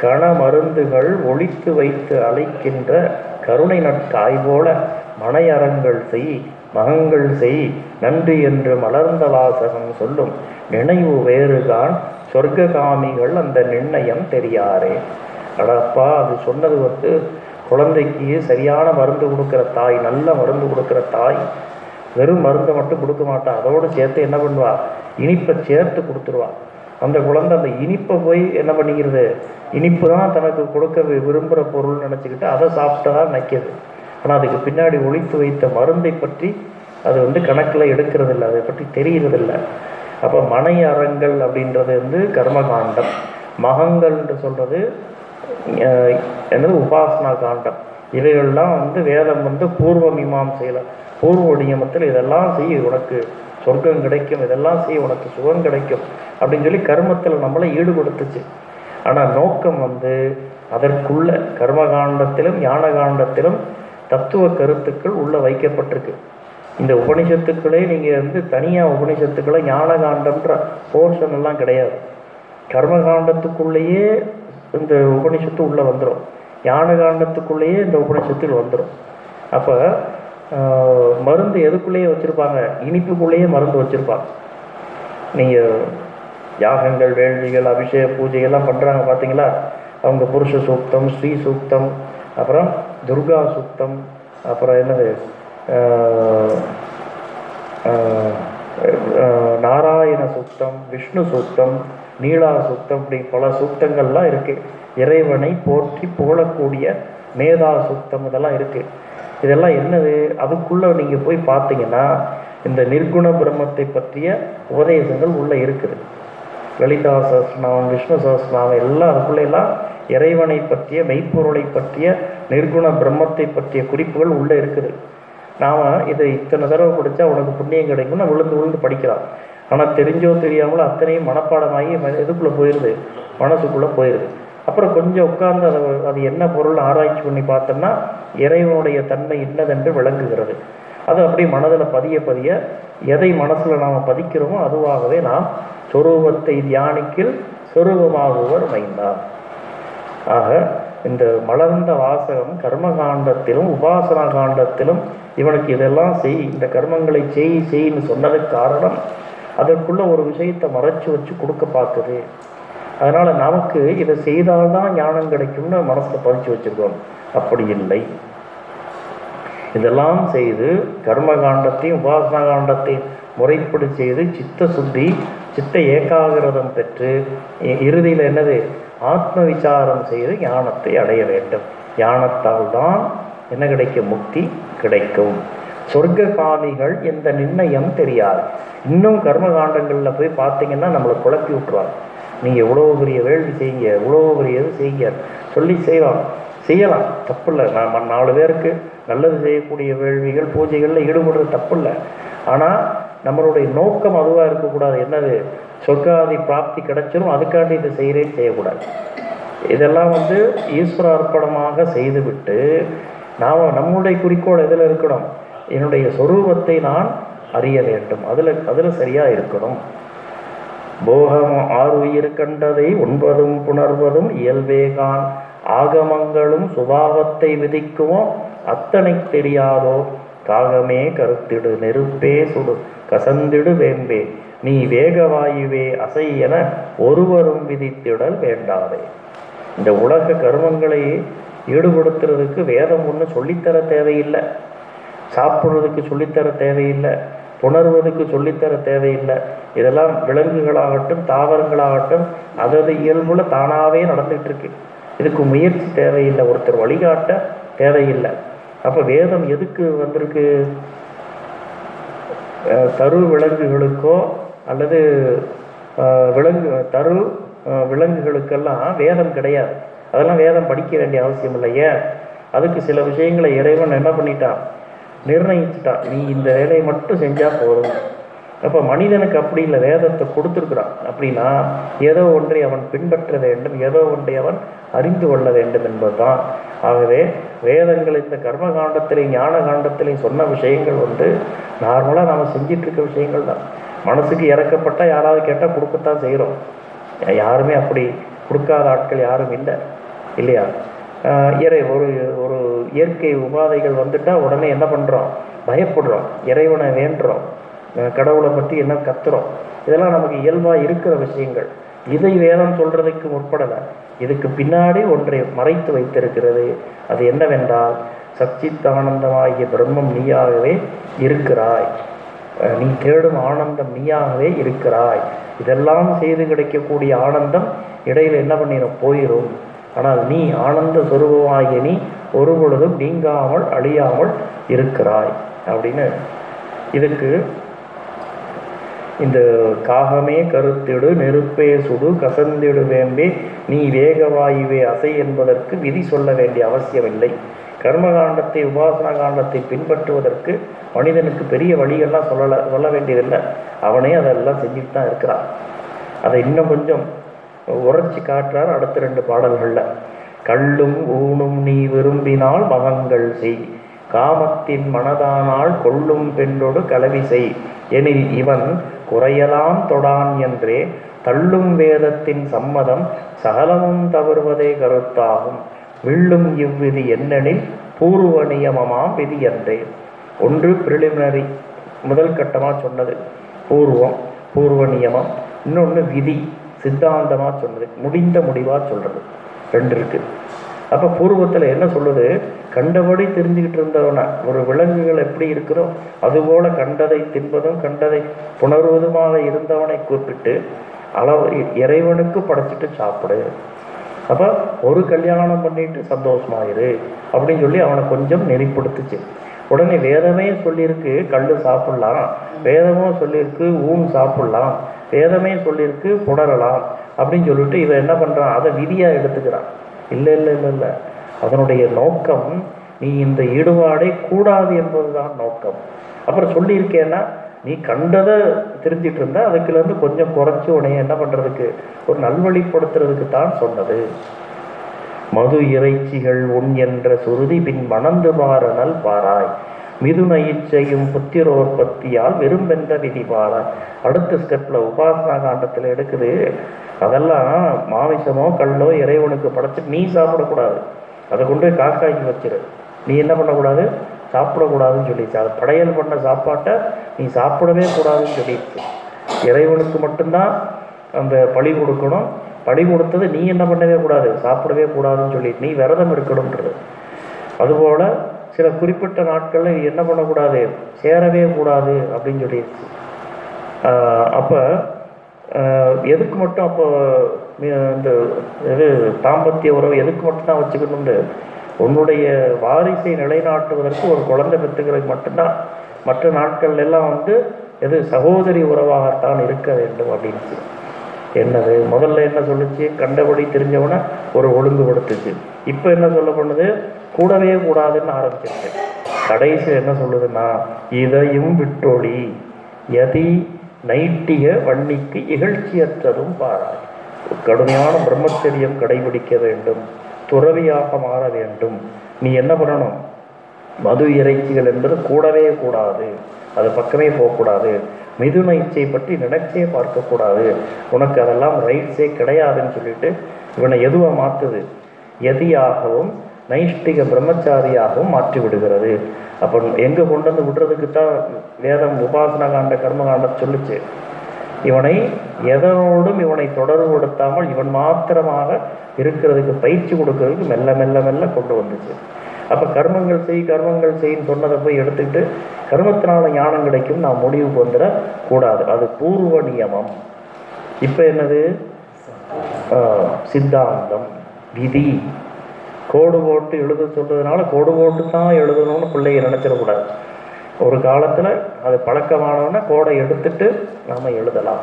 Speaker 1: கண மருந்துகள் ஒழித்து வைத்து அழைக்கின்ற கருணை நட்காய் போல மனையறங்கள் செய் மகங்கள் செய் நன்றி என்று மலர்ந்த வாசகம் சொல்லும். நினைவு வேறுதான் சொர்க்ககாமிகள் அந்த நிர்ணயம் தெரியாரே. அடப்பா அது சொன்னது வந்து குழந்தைக்கு சரியான மருந்து கொடுக்குற தாய் நல்ல மருந்து கொடுக்குற தாய் வெறும் மருந்தை மட்டும் கொடுக்க மாட்டா. அதோடு சேர்த்து என்ன பண்ணுவா? இனிப்பை சேர்த்து கொடுத்துருவா. அந்த குழந்தை அந்த இனிப்பை போய் என்ன பண்ணிக்கிறது? இனிப்பு தான் தனக்கு கொடுக்க வி- விரும்புகிற பொருள் நினச்சிக்கிட்டு அதை சாப்பிட்டா நிற்கிது ஆனால் அதுக்கு பின்னாடி ஒழித்து வைத்த மருந்தை பற்றி அது வந்து கணக்கில் எடுக்கிறது இல்லை அதை பற்றி தெரிகிறதில்ல அப்போ மனை அறங்கள் அப்படின்றது வந்து கர்மகாண்டம். மகங்கள் என்று சொல்கிறது என்னது உபாசனா காண்டம். இவைகள்லாம் வந்து வேதம் வந்து பூர்வ மீமாம்சையில் பூர்வ நியமத்தில் இதெல்லாம் செய்ய உனக்கு சொர்க்கம் கிடைக்கும் இதெல்லாம் செய்ய உனக்கு சுகம் கிடைக்கும் அப்படின்னு சொல்லி கர்மத்தில் நம்மளை ஈடுபடுத்துச்சு. ஆனால் நோக்கம் வந்து அதற்குள்ள கர்மகாண்டத்திலும் ஞான காண்டத்திலும் தத்துவ கருத்துக்கள் உள்ள வைக்கப்பட்டிருக்கு. இந்த உபனிஷத்துக்களே நீங்கள் வந்து தனியாக உபனிஷத்துக்களை ஞான காண்டம்ன்ற போர்ஷன் எல்லாம் கிடையாது. கர்மகாண்டத்துக்குள்ளேயே இந்த உபனிஷத்து உள்ளே வந்துடும் ஞான காண்டத்துக்குள்ளேயே இந்த உபனிஷத்தில் வந்துடும் அப்போ மருந்து எதுக்குள்ளேயே வச்சுருப்பாங்க? இனிப்புக்குள்ளேயே மருந்து வச்சுருப்பாங்க. நீங்கள் யாகங்கள் வேள்விகள் அபிஷேக பூஜைகள்லாம் பண்ணுறாங்க பார்த்தீங்களா அவங்க புருஷ சூக்தம் ஸ்ரீ சூக்தம் அப்புறம் துர்கா சூக்தம் அப்புறம் என்னது? நாராயண சூக்தம் விஷ்ணு சூக்தம் நீலா சூக்தம் இப்படி பல சூக்தங்கள்லாம் இருக்குது இறைவனை போற்றி புகழக்கூடிய மேதா சூக்தம் இதெல்லாம் இருக்குது இதெல்லாம் என்னது? அதுக்குள்ளே நீங்கள் போய் பார்த்தீங்கன்னா இந்த நிர்குண பிரம்மத்தை பற்றிய உபதேசங்கள் உள்ளே இருக்குது. லலிதா சஹஸ்ரநாமம் விஷ்ணு சஹஸ்ரநாமம் எல்லாம் அதுக்குள்ளெல்லாம் இறைவனை பற்றிய மெய்ப்பொருளை பற்றிய நிர்குண பிரம்மத்தை பற்றிய குறிப்புகள் உள்ளே இருக்குது. நாம் இதை இத்தனை தடவை படித்தா உனக்கு புண்ணியம் கிடைக்கும்னு விழுந்து விழுந்து படிக்கலாம் ஆனால் தெரிஞ்சோ தெரியாமலோ அத்தனையும் மனப்பாடமாகி ம- இதுக்குள்ளே போயிடுது மனசுக்குள்ளே போயிடுது அப்புறம் கொஞ்சம் உட்கார்ந்து அதை அது என்ன பொருள் ஆராய்ச்சி பண்ணி பார்த்தோம்னா இறைவனுடைய தன்மை என்னதென்று விளங்குகிறது. அது அப்படியே மனதில் பதிய பதிய எதை மனசில் நாம் பதிக்கிறோமோ அதுவாகவே நாம் சொரூபத்தை தியானிக்கில் சொரூபமாகுவர் மைந்தார். ஆக இந்த மலர்ந்த வாசகம் கர்மகாண்டத்திலும் உபாசனா காண்டத்திலும் இவனுக்கு இதெல்லாம் செய் இந்த கர்மங்களை செய் செய்ன்னு சொன்னதுக்கு காரணம் அதற்குள்ள ஒரு விஷயத்தை மறைச்சு வச்சு கொடுக்க பார்க்குது. அதனால் நமக்கு இதை செய்தால்தான் ஞானம் கிடைக்கும்னு மனசில் பதிச்சு வச்சிருக்கோம். அப்படி இல்லை. இதெல்லாம் செய்து கர்ம காண்டத்தையும் உபாசனா காண்டத்தையும் முறைப்படி செய்து சித்த சுத்தி சித்த ஏகாகிரதம் பெற்று இ- இறுதியில் என்னது? ஆத்ம விசாரம் செய்து ஞானத்தை அடைய வேண்டும். ஞானத்தால் தான் என்ன கிடைக்கும் முக்தி கிடைக்கும். சொர்க்க காமிகள் இந்த நிர்ணயம் தெரியாது. இன்னும் கர்ம காண்டங்களில் போய் பார்த்தீங்கன்னா நம்மளை குழப்பி விட்டுருவாங்க. நீங்கள் இவ்வளோ பெரிய வேள்வி செய்யுங்க இவ்வளோ பெரிய இது செய்யுங்க. சொல்லி செய்யலாம். செய்யலாம். தப்பில்லை. நான் நாலு பேருக்கு நல்லது செய்யக்கூடிய வேள்விகள் பூஜைகளில் ஈடுபடுறது தப்பில்லை. ஆனால் நம்மளுடைய நோக்கம் அதுவாக இருக்கக்கூடாது. என்னது? சொர்க்காதி பிராப்தி கிடைச்சிரும் அதுக்காண்டி இதை செய்கிறேன்னு செய்யக்கூடாது. இதெல்லாம் வந்து ஈஸ்வர அர்ப்பணமாக செய்துவிட்டு நாம் நம்முடைய குறிக்கோள் எதில் இருக்கணும்? என்னுடைய சொரூபத்தை நான் அறிய வேண்டும். அதில் அதில் சரியாக இருக்கணும். போகம் ஆறுயிர் கண்டதை உண்பதும் புணர்வதும் இயல்பேகான் ஆகமங்களும் சுபாவத்தை விதிக்குமோ? அத்தனை தெரியாதோ? காகமே கருத்திடு நெருப்பே சுடு கசந்திடு வேம்பே. நீ வேகவாயுவே அசை என ஒருவரும் விதித்திடல் வேண்டாதே. இந்த உலக கர்மங்களை ஈடுபடுத்துறதுக்கு வேதம் ஒன்று சொல்லித்தர தேவையில்லை. சாப்பிட்றதுக்கு சொல்லித்தர தேவையில்லை. புணர்வதுக்கு சொல்லித்தர தேவையில்லை. இதெல்லாம் விலங்குகளாகட்டும் தாவரங்களாகட்டும் அதது இயல்புல தானாகவே நடந்துகிட்டு இருக்கு இதுக்கு முயற்சி தேவையில்லை. ஒருத்தர் வழிகாட்ட தேவையில்லை. அப்போ வேதம் எதுக்கு வந்திருக்கு? தரு விலங்குகளுக்கோ அல்லது விலங்கு தரு விலங்குகளுக்கெல்லாம் வேதம் கிடையாது. அதெல்லாம் வேதம் படிக்க வேண்டிய அவசியம் இல்லை. ஏன்? அதுக்கு சில விஷயங்களை இறைவன் என்ன பண்ணிட்டான்? நிர்ணயிச்சிட்டா. நீ இந்த வேலையை மட்டும் செஞ்சால் போதும். அப்போ மனிதனுக்கு அப்படி இல்லை. வேதத்தை கொடுத்துருக்குறான். அப்படின்னா ஏதோ ஒன்றை அவன் பின்பற்ற வேண்டும். ஏதோ ஒன்றை அவன் அறிந்து கொள்ள வேண்டும் என்பதுதான். ஆகவே வேதங்கள் இந்த கர்ம காண்டத்திலையும் ஞான காண்டத்திலையும் சொன்ன விஷயங்கள் வந்து நார்மலாக நாம் செஞ்சிட்டு இருக்க விஷயங்கள் தான் மனசுக்கு இறக்கப்பட்டால் யாராவது கேட்டால் கொடுக்கத்தான் செய்கிறோம் யாருமே அப்படி கொடுக்காத ஆட்கள் யாரும் இல்லை. இல்லையா? இறை ஒரு ஒரு இயற்கை உபாதைகள் வந்துட்டால் உடனே என்ன பண்ணுறோம் பயப்படுறோம். இறைவனை வேண்டுறோம். கடவுளை பற்றி என்ன கத்துறோம்? இதெல்லாம் நமக்கு இயல்பாக இருக்கிற விஷயங்கள். இதை வேதம் சொல்றதுக்கு முற்படலை. இதுக்கு பின்னாடி ஒன்றை மறைத்து வைத்திருக்கிறது. அது என்னவென்றால் சச்சித்தானந்தமாகிய பிரம்மம் நீயாகவே இருக்கிறாய். நீ தேடும் ஆனந்தம் நீயாகவே இருக்கிறாய். இதெல்லாம் செய்து கிடைக்கக்கூடிய ஆனந்தம் இடையில் என்ன பண்ணிடும் போயிடும் ஆனால் நீ ஆனந்த சுரூபமாகிய நீ ஒரு பொழுதும் நீங்காமல் அழியாமல் இருக்கிறாய் அப்படின்னு இதுக்கு இந்த காகமே கருத்திடு நெருப்பே சுடு கசந்திடு வேம்பே நீ வேகவாயுவே அசை என்பதற்கு விதி சொல்ல வேண்டிய அவசியமில்லை. கர்மகாண்டத்தை உபாசனா காண்டத்தை பின்பற்றுவதற்கு மனிதனுக்கு பெரிய வழிகள்லாம் சொல்லலை சொல்ல வேண்டியதில்லை. அவனே அதெல்லாம் செஞ்சுட்டு தான் இருக்கிறான். அதை இன்னும் கொஞ்சம் உரைச்சி காட்டுறார் அடுத்த ரெண்டு பாடல்களில். கள்ளும் ஊனும் நீ விரும்பினால் மகங்கள் செய். காமத்தின் மனதானால் கொள்ளும் பெண்ணோடு கலவி செய். எனில் இவன் குறையலாம் தொடான் என்றே தள்ளும் வேதத்தின் சம்மதம் சகலமும் தவறுவதே கருத்தாகும். வில்லும் இவ்விதி என்னெனில் பூர்வ நியமமாம் விதி என்றே. ஒன்று பிரிலிமினரி முதல் கட்டமாக சொன்னது. பூர்வம் பூர்வ நியமம். இன்னொன்று விதி. சித்தாந்தமாக சொல்கிறது முடிந்த முடிவாக சொல்கிறது ரெண்டு இருக்கு. அப்போ பூர்வத்தில் என்ன சொல்லுது? கண்டபடி தெரிஞ்சுக்கிட்டு இருந்தவனா. ஒரு விலங்குகள் எப்படி இருக்கிறோ அதுபோல கண்டதை தின்பதும் கண்டதை புணர்வதுமாக இருந்தவனை கூப்பிட்டு அளவு இறைவனுக்கு படைச்சிட்டு சாப்பிடு. அப்போ ஒரு கல்யாணம் பண்ணிட்டு சந்தோஷமாயிரு. அப்படின்னு சொல்லி அவனை கொஞ்சம் நெறிப்படுத்துச்சு. உடனே வேதமே சொல்லியிருக்கு கல் சாப்பிடலாம். வேதமும் சொல்லியிருக்கு ஊன் சாப்பிடலாம். வேதமே சொல்லியிருக்கு புணரலாம். அப்படின்னு சொல்லிட்டு இவன் என்ன பண்ணுறான் அதை விதியாக எடுத்துக்கிறான். இல்லை இல்லை இல்லை இல்லை. அதனுடைய நோக்கம் நீ இந்த ஈடுபாடே கூடாது என்பதுதான் நோக்கம். அப்புறம் சொல்லியிருக்கேன்னா நீ கண்டதை தெரிஞ்சிட்டு இருந்தா அதுக்குலேருந்து கொஞ்சம் குறைச்சி உனைய என்ன பண்ணுறதுக்கு ஒரு நல்வழிப்படுத்துறதுக்கு தான் சொன்னது. மது இறைச்சிகள் உன் என்ற சுருதி பின் மணந்து பாரனல் பாராய். மிதுன இச்சையும் புத்திரோற்பத்தியால் விரும்பென்ற விதி பாராய். அடுத்த ஸ்டெப்ல உபாசனா காண்டத்தில் எடுக்குது அதெல்லாம் மாமிசமோ கல்லோ இறைவனுக்கு படைச்சு நீ சாப்பிடக்கூடாது. அதை கொண்டு போய் காக்காய்க்கு வச்சிரு. நீ என்ன பண்ணக்கூடாது? சாப்பிடக்கூடாதுன்னு சொல்லிடுச்சு அது படையல் பண்ண சாப்பாட்டை நீ சாப்பிடவே கூடாதுன்னு சொல்லிடுச்சு இறைவனுக்கு மட்டும்தான் அந்த பழி கொடுக்கணும். பணி கொடுத்தது நீ என்ன பண்ணவே கூடாது சாப்பிடவே கூடாதுன்னு சொல்லி நீ விரதம் இருக்கணுன்றது அதுபோல் சில குறிப்பிட்ட நாட்களில் என்ன பண்ணக்கூடாது சேரவே கூடாது அப்படின்னு சொல்லி அப்போ எதுக்கு மட்டும் அப்போ இந்த இது தாம்பத்திய உறவு எதுக்கு மட்டும் தான் வச்சுக்கணும்னு? உன்னுடைய வாரிசை நிலைநாட்டுவதற்கு ஒரு குழந்தை பெற்றுக்கிறதுக்கு மட்டும்தான். மற்ற நாட்கள் எல்லாம் வந்து எது சகோதரி உறவாகத்தான் இருக்க வேண்டும் அப்படின்னு. என்னது? முதல்ல என்ன சொல்லுச்சு? கண்டபடி தெரிஞ்சவன ஒரு ஒழுங்குபடுத்துச்சு. இப்போ என்ன சொல்ல பண்ணுது? கூடவே கூடாதுன்னு ஆரம்பிச்சிருச்சு. கடைசி என்ன சொல்லுதுன்னா இதையும் விட்டொழி. எதி நைட்டிய வன்னிக்கு இகழ்ச்சியற்றதும் பாராய். கடுமையான பிரம்மச்சரியம் கடைபிடிக்க வேண்டும். துறவியாக மாற வேண்டும். நீ என்ன பண்ணணும்? மது இறைச்சிகள் என்பது கூடவே கூடாது. அது பக்கமே போகக்கூடாது. மிதுன இச்சை பற்றி நினைச்சே பார்க்கக்கூடாது. உனக்கு அதெல்லாம் ரைட்ஸே கிடையாதுன்னு சொல்லிட்டு இவனை எதுவாக மாற்றுது எதியாகவும் நைஷ்டிக பிரம்மச்சாரியாகவும் மாற்றி விடுகிறது அப்போ எங்கே கொண்டு வந்து விடுறதுக்கு தான் வேதம் உபாசன காண்ட கர்மகாண்ட சொல்லுச்சு. இவனை எதனோடும் இவனை தொடர்புபடுத்தாமல் இவன் மாத்திரமாக இருக்கிறதுக்கு பயிற்சி கொடுக்கறதுக்கு மெல்ல மெல்ல மெல்ல கொண்டு வந்துச்சு. அப்போ கர்மங்கள் செய் கர்மங்கள் செய்ன்னு சொன்னதை போய் எடுத்துக்கிட்டு கர்மத்தினால ஞானம் கிடைக்கும் நான் முடிவுக்கு வந்துட கூடாது. அது பூர்வ நியமம். இப்போ என்னது? சித்தாந்தம் விதி. கோடு போட்டு எழுத சொல்றதுனால கோடு போட்டு தான் எழுதணும்னு பிள்ளைய நினச்சிடக்கூடாது. ஒரு காலத்தில் அது பழக்கமானவன கோடை எடுத்துட்டு நாம் எழுதலாம்.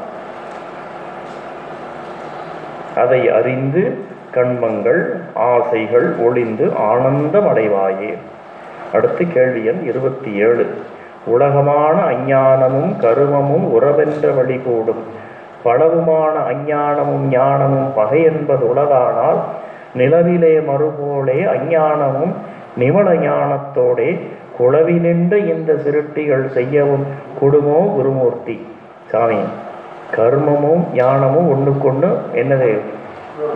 Speaker 1: அதை அறிந்து கண்மங்கள் ஆசைகள் ஒளிந்து ஆனந்தம் அடைவாயே அடுத்து கேள்வி எண் இருபத்தி ஏழு. உலகமான அஞ்ஞானமும் கருமமும் உறவென்ற வழி கூடும். பலவுமான அஞ்ஞானமும் ஞானமும் பகை என்பது உலகானால் நிலவிலே மறுபோலே அஞ்ஞானமும் நிமல ஞானத்தோடே குளவினின்ற இந்த சிருட்டிகள் செய்யவும் குடுமோ குருமூர்த்தி? சாமி கர்மமும் ஞானமும் ஒன்றுக்கொன்று என்னது?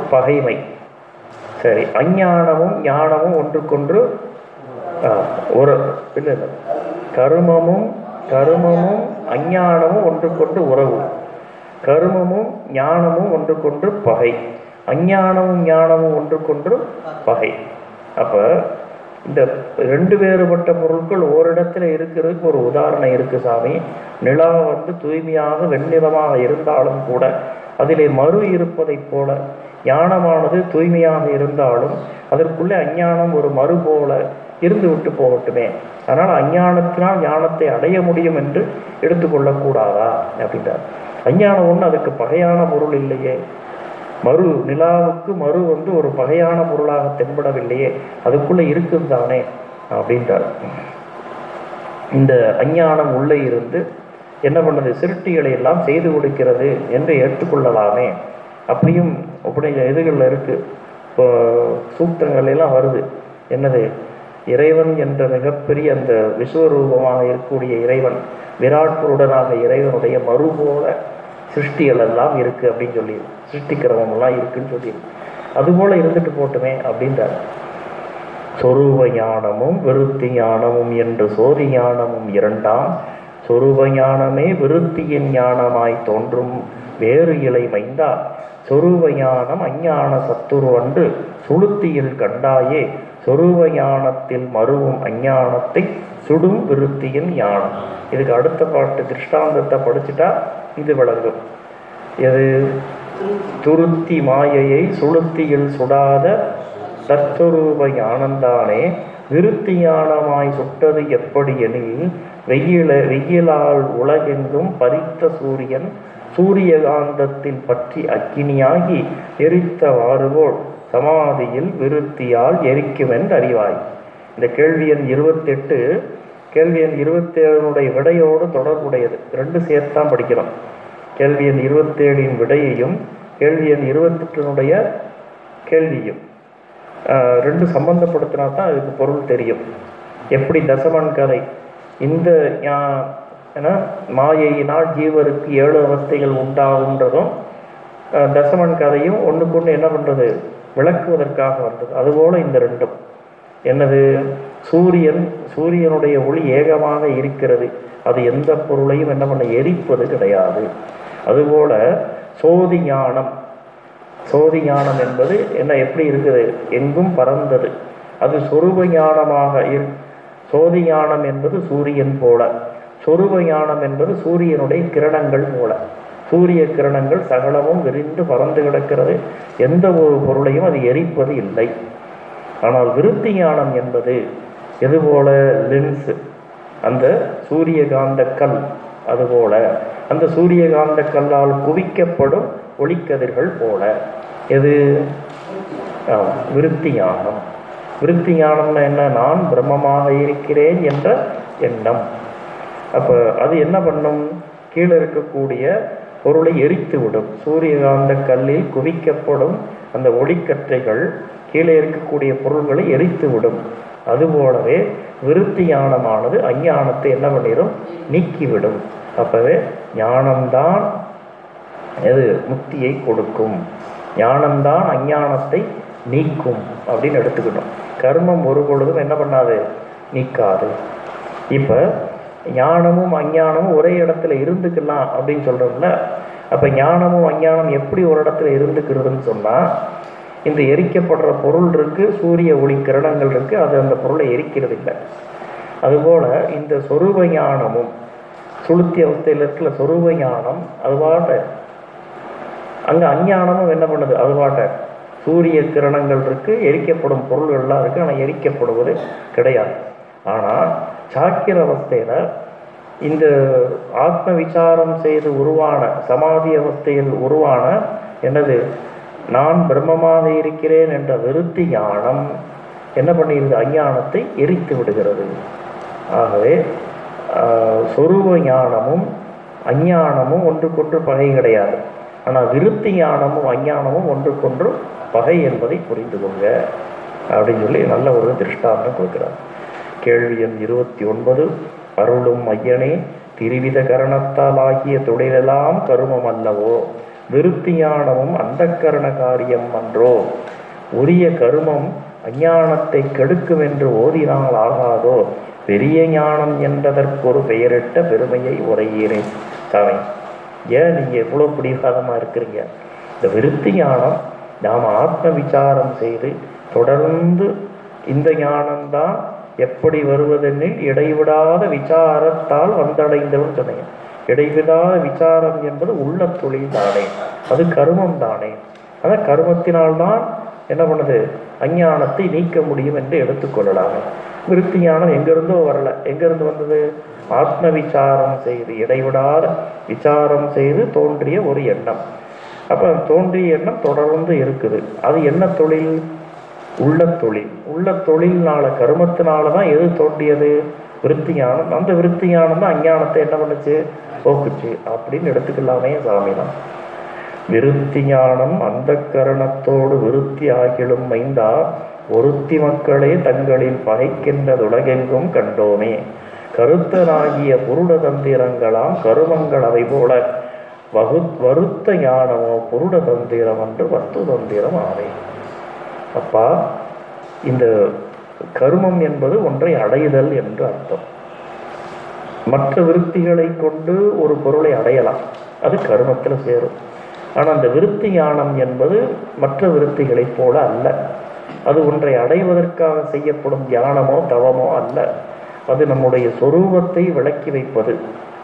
Speaker 1: பகைமை. சரி அஞ்ஞானமும் ஞானமும் ஒன்றுக்கொன்று ஒரு இல்லை இல்லை. கருமமும் கருமமும் அஞ்ஞானமும் ஒன்றுக்கொண்டு உறவு. கருமமும் ஞானமும் ஒன்றுக்கொன்று பகை. அஞ்ஞானமும் ஞானமும் ஒன்றுக்கொன்று பகை. அப்போ இந்த ரெண்டு வேறுபட்ட பொருட்கள் ஓரிடத்துல இருக்கிறதுக்கு ஒரு உதாரணம் இருக்கு சாமி. நிலா வந்து தூய்மையாக வெண்ணிறமாக இருந்தாலும் கூட அதிலே மறு இருப்பதைப் போல ஞானமானது தூய்மையாக இருந்தாலும் அதற்குள்ளே அஞ்ஞானம் ஒரு மறு போல இருந்து விட்டு போகட்டுமே. அதனால் அஞ்ஞானத்தினால் ஞானத்தை அடைய முடியும் என்று எடுத்துக்கொள்ளக்கூடாதா அப்படின்றார். அஞ்ஞானம் ஒன்று அதுக்கு பகையான பொருள் இல்லையே. மறு நிலாவுக்கு மறு வந்து ஒரு பகையான பொருளாக தென்படவில்லையே. அதுக்குள்ளே இருக்கும் தானே? அப்படின்றார். இந்த அஞ்ஞானம் உள்ளே இருந்து என்ன பண்ணுது? சிருட்டிகளை எல்லாம் செய்து கொடுக்கிறது என்று ஏற்றுக்கொள்ளலாமே. அப்படியும் அப்படிங்கிற இதுகளில் இருக்குது இப்போ சூத்திரங்கள் வருது. என்னது? இறைவன் என்ற மிகப்பெரிய அந்த விஸ்வரூபமாக இருக்கக்கூடிய இறைவன் விராட்புருடனாக இறைவனுடைய மறுபோல சிருஷ்டிகள் எல்லாம் இருக்குது அப்படின்னு சொல்லி சிருஷ்டி கிரமம் எல்லாம் இருக்குன்னு சொல்லி அதுபோல் இருந்துட்டு போட்டுமே அப்படின்றார். சொரூப ஞானமும் விருத்தி ஞானமும் என்று சோதி ஞானமும் இரண்டாம். சொரூப ஞானமே விருத்தியின் ஞானமாய் தோன்றும் வேறு இலை மைந்தா. சொரூப அஞ்ஞான சத்துரு அன்று சுளுத்தியில் கண்டாயே சொரூப மறுவும் அஞ்ஞானத்தை சுடும் விருத்தியின் ஞானம். இதுக்கு அடுத்த பாட்டு திருஷ்டாந்தத்தை படிச்சுட்டா இது விளங்கும். எது? துருத்தி மாயையை சுளுத்தியில் சுடாத சத்துரூப ஞானந்தானே விருத்தி ஞானமாய் சுட்டது எப்படி எனில் வெயில வெயிலால் உலகெங்கும் பறித்த சூரியன் சூரியகாந்தத்தில் பற்றி அக்கினியாகி எரித்தவாறுபோல் சமாதியில் விருத்தியால் எரிக்குமென்று அறிவாய். இந்த கேள்வி எண் இருபத்தெட்டு கேள்வி எண் இருபத்தேழுனுடைய விடையோடு தொடர்புடையது. ரெண்டு சேர்த்தான் படிக்கிறோம். கேள்வி எண் இருபத்தேழின் விடையையும் கேள்வி எண் இருபத்தெட்டினுடைய கேள்வியும். ரெண்டு சம்பந்தப்படுத்தினா தான் அதுக்கு பொருள் தெரியும். எப்படி தசமன் கதை இந்த ஏன்னா மாயையினால் ஜீவருக்கு ஏழு அவஸ்தைகள் உண்டாகுன்றதும் தசமன் கதையும் ஒன்றுக்கொன்று என்ன பண்ணுறது விளக்குவதற்காக வந்தது. அதுபோல் இந்த ரெண்டும். என்னது? சூரியன் சூரியனுடைய ஒளி ஏகமாக இருக்கிறது. அது எந்த பொருளையும் என்ன பண்ண எரிப்பது கிடையாது. அதுபோல சோதி ஞானம். சோதி ஞானம் என்பது என்ன எப்படி இருக்குது? எங்கும் பறந்தது. அது சொரூப ஞானமாக இரு சோதி ஞானம் என்பது சூரியன் போல. சொருப ஞானம் என்பது சூரியனுடைய கிரணங்கள் போல சூரிய கிரணங்கள் சகலமும் விரிந்து பறந்து கிடக்கிறது. எந்த ஒரு பொருளையும் அது எரிப்பது இல்லை. ஆனால் விருத்தி ஞானம் என்பது எதுபோல? லென்ஸ் அந்த சூரியகாந்த கல் அதுபோல. அந்த சூரியகாந்த கல்லால் குவிக்கப்படும் ஒளிக்கதிர்கள் போல. எது? விருத்தி ஞானம் விருத்தி ஞானம்னா என்ன? நான் பிரம்மமாக இருக்கிறேன் என்ற எண்ணம். அப்போ அது என்ன பண்ணும்? கீழே இருக்கக்கூடிய பொருளை எரித்து விடும் சூரியகாந்த கல்லில் குவிக்கப்படும் அந்த ஒளிக்கற்றைகள் கீழே இருக்கக்கூடிய பொருள்களை எரித்து விடும் அதுபோலவே விருத்தி ஞானமானது அஞ்ஞானத்தை என்ன பண்ணிடும் நீக்கிவிடும். அப்பவே ஞானம்தான் எது? முக்தியை கொடுக்கும். ஞானம்தான் அஞ்ஞானத்தை நீக்கும் அப்படின்னு எடுத்துக்கிட்டோம். கர்மம் ஒரு பொழுதும் என்ன பண்ணாது? நீக்காது. இப்போ ஞானமும் அஞ்ஞானமும் ஒரே இடத்துல இருந்துக்கலாம் அப்படின்னு சொல்கிறோம்ல அப்போ ஞானமும் அஞ்ஞானம் எப்படி ஒரு இடத்துல இருந்துக்கிறதுன்னு சொன்னால் இந்த எரிக்கப்படுற பொருள் இருக்குது சூரிய ஒளி கிரணங்கள் இருக்குது அது அந்த பொருளை எரிக்கிறது இல்லை. அதுபோல் இந்த சொரூப ஞானமும் சுளுத்தி அவஸ்தையில் இருக்கிற சொரூப ஞானம் அதுபாட்ட அங்கே அஞ்ஞானமும் என்ன பண்ணுது? அதுபாட்ட சூரிய கிரணங்கள் இருக்குது எரிக்கப்படும் பொருள்கள்லாம் இருக்குது ஆனால் எரிக்கப்படுவது கிடையாது. ஆனால் சாக்கிர அவஸ்தையில் இந்த ஆத்ம விசாரம் செய்து உருவான சமாதி அவஸ்தையில் உருவான என்னது? நான் பிரம்மமாக இருக்கிறேன் என்ற விருத்தி ஞானம் என்ன பண்ணிடுது அஞ்ஞானத்தை எரித்து விடுகிறது. ஆகவே சொரூப ஞானமும் அஞ்ஞானமும் ஒன்றுக்கொன்று பகை கிடையாது. ஆனால் விருத்தி ஞானமும் அஞ்ஞானமும் ஒன்றுக்கொன்று பகை என்பதை புரிந்து கொள்க அப்படின்னு சொல்லி நல்ல ஒரு திருஷ்டாந்தம் கொடுக்கிறார். கேள்வி எண் இருபத்தி ஒன்பது. அருளும் ஐயனே திருவித கரணத்தால் ஆகிய தொழிலெல்லாம் கருமம் அல்லவோ விருத்தி ஞானமும் அந்த கரண காரியம் அன்றோ? உரிய கருமம் அஞ்ஞானத்தை கெடுக்கும் என்று ஓதினால் ஆகாதோ? பெரிய ஞானம் என்பதற்கொரு பெயரிட்ட பெருமையை உரையீரேன் சாமி ஏன் நீங்கள் எவ்வளோ பிடிவாதமாக இருக்கிறீங்க? இந்த விருத்தி ஞானம் நாம் ஆத்ம விசாரம் செய்து தொடர்ந்து இந்த ஞானம்தான் எப்படி வருவதெனில் இடைவிடாத விசாரத்தால் வந்தடைந்தவன் சொன்னீங்க இடைவிடாத விசாரம் என்பது உள்ள தொழில் தானே. அது கருமம் தானே. அதான் கருமத்தினால்தான் என்ன பண்ணுது? அஞ்ஞானத்தை நீக்க முடியும் என்று எடுத்துக்கொள்ளலாம் விருத்தி ஞானம் எங்கிருந்தோ வரல. எங்கிருந்து வந்தது? ஆத்ம விசாரம் செய்து இடைவிடாத விசாரம் செய்து தோன்றிய ஒரு எண்ணம். அப்போ தோன்றிய எண்ணம் தொடர்ந்து இருக்குது. அது என்ன தொழில்? உள்ள தொழில். உள்ள தொழில்னால கருமத்தினால தான் எது தோன்றியது? விருத்தி ஞானம் அந்த விருத்தி ஞானம் தான் அஞ்ஞானத்தை என்ன பண்ணுச்சு? போக்குச்சு. அப்படின்னு எடுத்துக்கலாமே சாமி தான். விருத்தி ஞானம் அந்த கரணத்தோடு விருத்தி ஆகிலும் மைந்தா ஒருத்தி மக்களே தங்களில் பகைக்கின்றதுலகெங்கும் கண்டோமே. கருத்தனாகிய புருட தந்திரங்களாம் கருமங்கள் அவை போல. வகு வருத்த ஞானமோ புருட தந்திரம் என்று வத்து தந்திரம் ஆவே அப்பா இந்த கருமம் என்பது ஒன்றை அடைதல் என்று அர்த்தம். மற்ற விருத்திகளை கொண்டு ஒரு பொருளை அடையலாம். அது கருமத்தில் சேரும். ஆனால் அந்த விருத்தி ஞானம் என்பது மற்ற விருத்திகளைப் போல அல்ல. அது ஒன்றை அடைவதற்காக செய்யப்படும் தியானமோ தவமோ அல்ல. அது நம்முடைய சொரூபத்தை விளக்கி வைப்பது.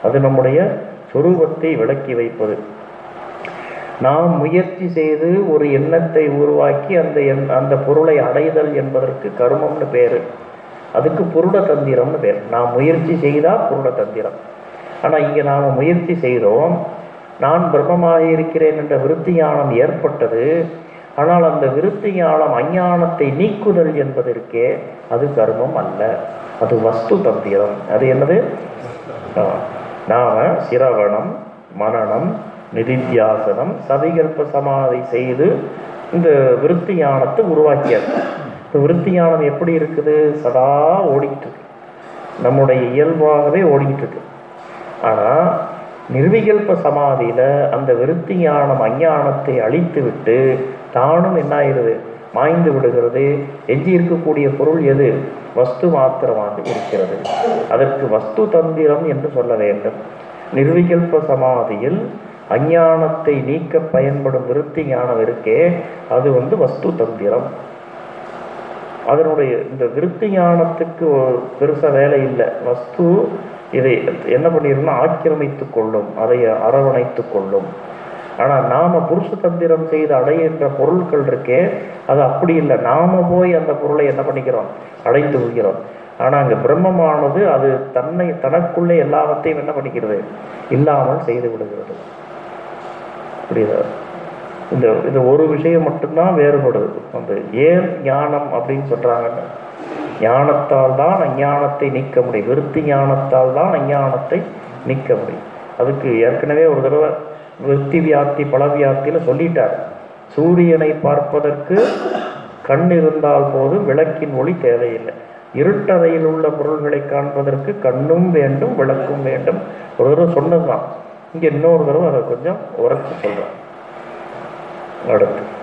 Speaker 1: அது நம்முடைய சொரூபத்தை விளக்கி வைப்பது. நாம் முயற்சி செய்து ஒரு எண்ணத்தை உருவாக்கி அந்த எண் அந்த பொருளை அடைதல் என்பதற்கு கர்மம்னு பேர். அதுக்கு புருட தந்திரம்னு பேர். நாம் முயற்சி செய்தால் புருட தந்திரம். ஆனால் இங்கே நாம் முயற்சி செய்தோம். நான் பிரம்மமாக இருக்கிறேன் என்ற விருத்தி ஞானம் ஏற்பட்டது. ஆனால் அந்த விருத்தி ஞானம் அஞ்ஞானத்தை நீக்குதல் என்பதற்கே அது கர்மம் அல்ல. அது வஸ்து தந்திரம். அது என்னது? நாம சிரவணம் மனனம் நிதித்தியாசனம் சதிகல்ப சமாதி செய்து இந்த விருத்தி ஞானத்தை உருவாக்கியார் இந்த விருத்தி ஞானம் எப்படி இருக்குது? சதா ஓடிக்கிட்டு இருக்கு. நம்முடைய இயல்பாகவே ஓடிக்கிட்டு இருக்கு. ஆனால் நிர்விகல்ப சமாதியில் அந்த விருத்தி ஞானம் அஞ்ஞானத்தை அழித்து விட்டு தானும் என்ன ஆயிடுது? மாய்ந்து விடுகிறது. எஞ்சி இருக்கக்கூடிய பொருள் எது? வஸ்து மாத்திரமாக இருக்கிறது. அதற்கு வஸ்து தந்திரம் என்று சொல்ல வேண்டும். நிர்விகல்ப சமாதியில் அஞ்ஞானத்தை நீக்க பயன்படும் விருத்தி ஞானம் இருக்கே அது வந்து வஸ்து தந்திரம். அதனுடைய இந்த விருத்தி ஞானத்துக்கு பெருசாக வேலை இல்லை. வஸ்து இதை என்ன பண்ணிருந்தா ஆக்கிரமித்து கொள்ளும் அதை அரவணைத்து கொள்ளும். ஆனால் நாம புருஷ தந்திரம் செய்து அடைகின்ற பொருட்கள் இருக்கே அது அப்படி இல்லை. நாம போய் அந்த பொருளை என்ன பண்ணிக்கிறோம்? அடைந்து விடுகிறோம். ஆனால் அங்கே பிரம்மமானது அது தன்னை தனக்குள்ளே எல்லாவற்றையும் என்ன பண்ணிக்கிறது? இல்லாமல் செய்து விடுகிறது. புரியுதா? இந்த இந்த ஒரு விஷயம் மட்டும்தான் வேறுபடுது அந்த ஏன் ஞானம் அப்படின்னு சொல்கிறாங்கன்னா ஞானத்தால் தான் அஞ்ஞானத்தை நீக்க முடியும். விருத்தி ஞானத்தால் தான் அஞ்ஞானத்தை நீக்க முடியும். அதுக்கு ஏற்கனவே ஒரு தடவை விருத்தி வியாப்தி பல வியாப்தியில் சொல்லிட்டார். சூரியனை பார்ப்பதற்கு கண் இருந்தால் போது விளக்கின் ஒளி தேவையில்லை. இருட்டறையில் உள்ள பொருள்களை காண்பதற்கு கண்ணும் வேண்டும் விளக்கும் வேண்டும். ஒரு தடவை சொன்னதுதான். இங்கே இன்னொரு தடவை அதை கொஞ்சம் உரைச்சி சொல்கிறேன் அடுத்து.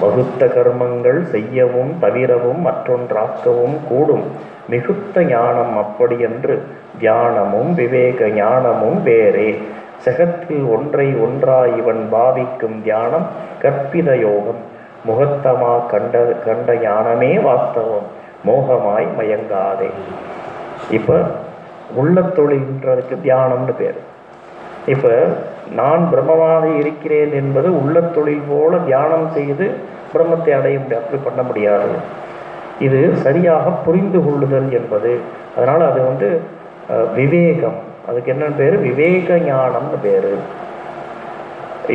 Speaker 1: வகுத்த கர்மங்கள் செய்யவும் தவிரவும் மற்றொன்றாக்கவும் கூடும். மிகுத்த ஞானம் அப்படியென்று தியானமும் விவேக ஞானமும் வேறே. செகத்தில் ஒன்றை ஒன்றாய் இவன் பாவிக்கும் தியானம் கற்பித யோகம். முகத்தமா கண்ட கண்ட ஞானமே வாஸ்தவம். மோகமாய் மயங்காதே. இப்போ உள்ளத்தொழின்றதுக்கு தியானம்னு பேர். இப்போ நான் பிரம்மமாக இருக்கிறேன் என்பது உள்ள தொழில் போல தியானம் செய்து பிரம்மத்தை அடைய முடியும் அப்படி பண்ண முடியாது. இது சரியாக புரிந்து கொள்ளுதல் என்பது. அதனால் அது வந்து விவேகம். அதுக்கு என்னென்னு பேர்? விவேக ஞானம்னு பேர்.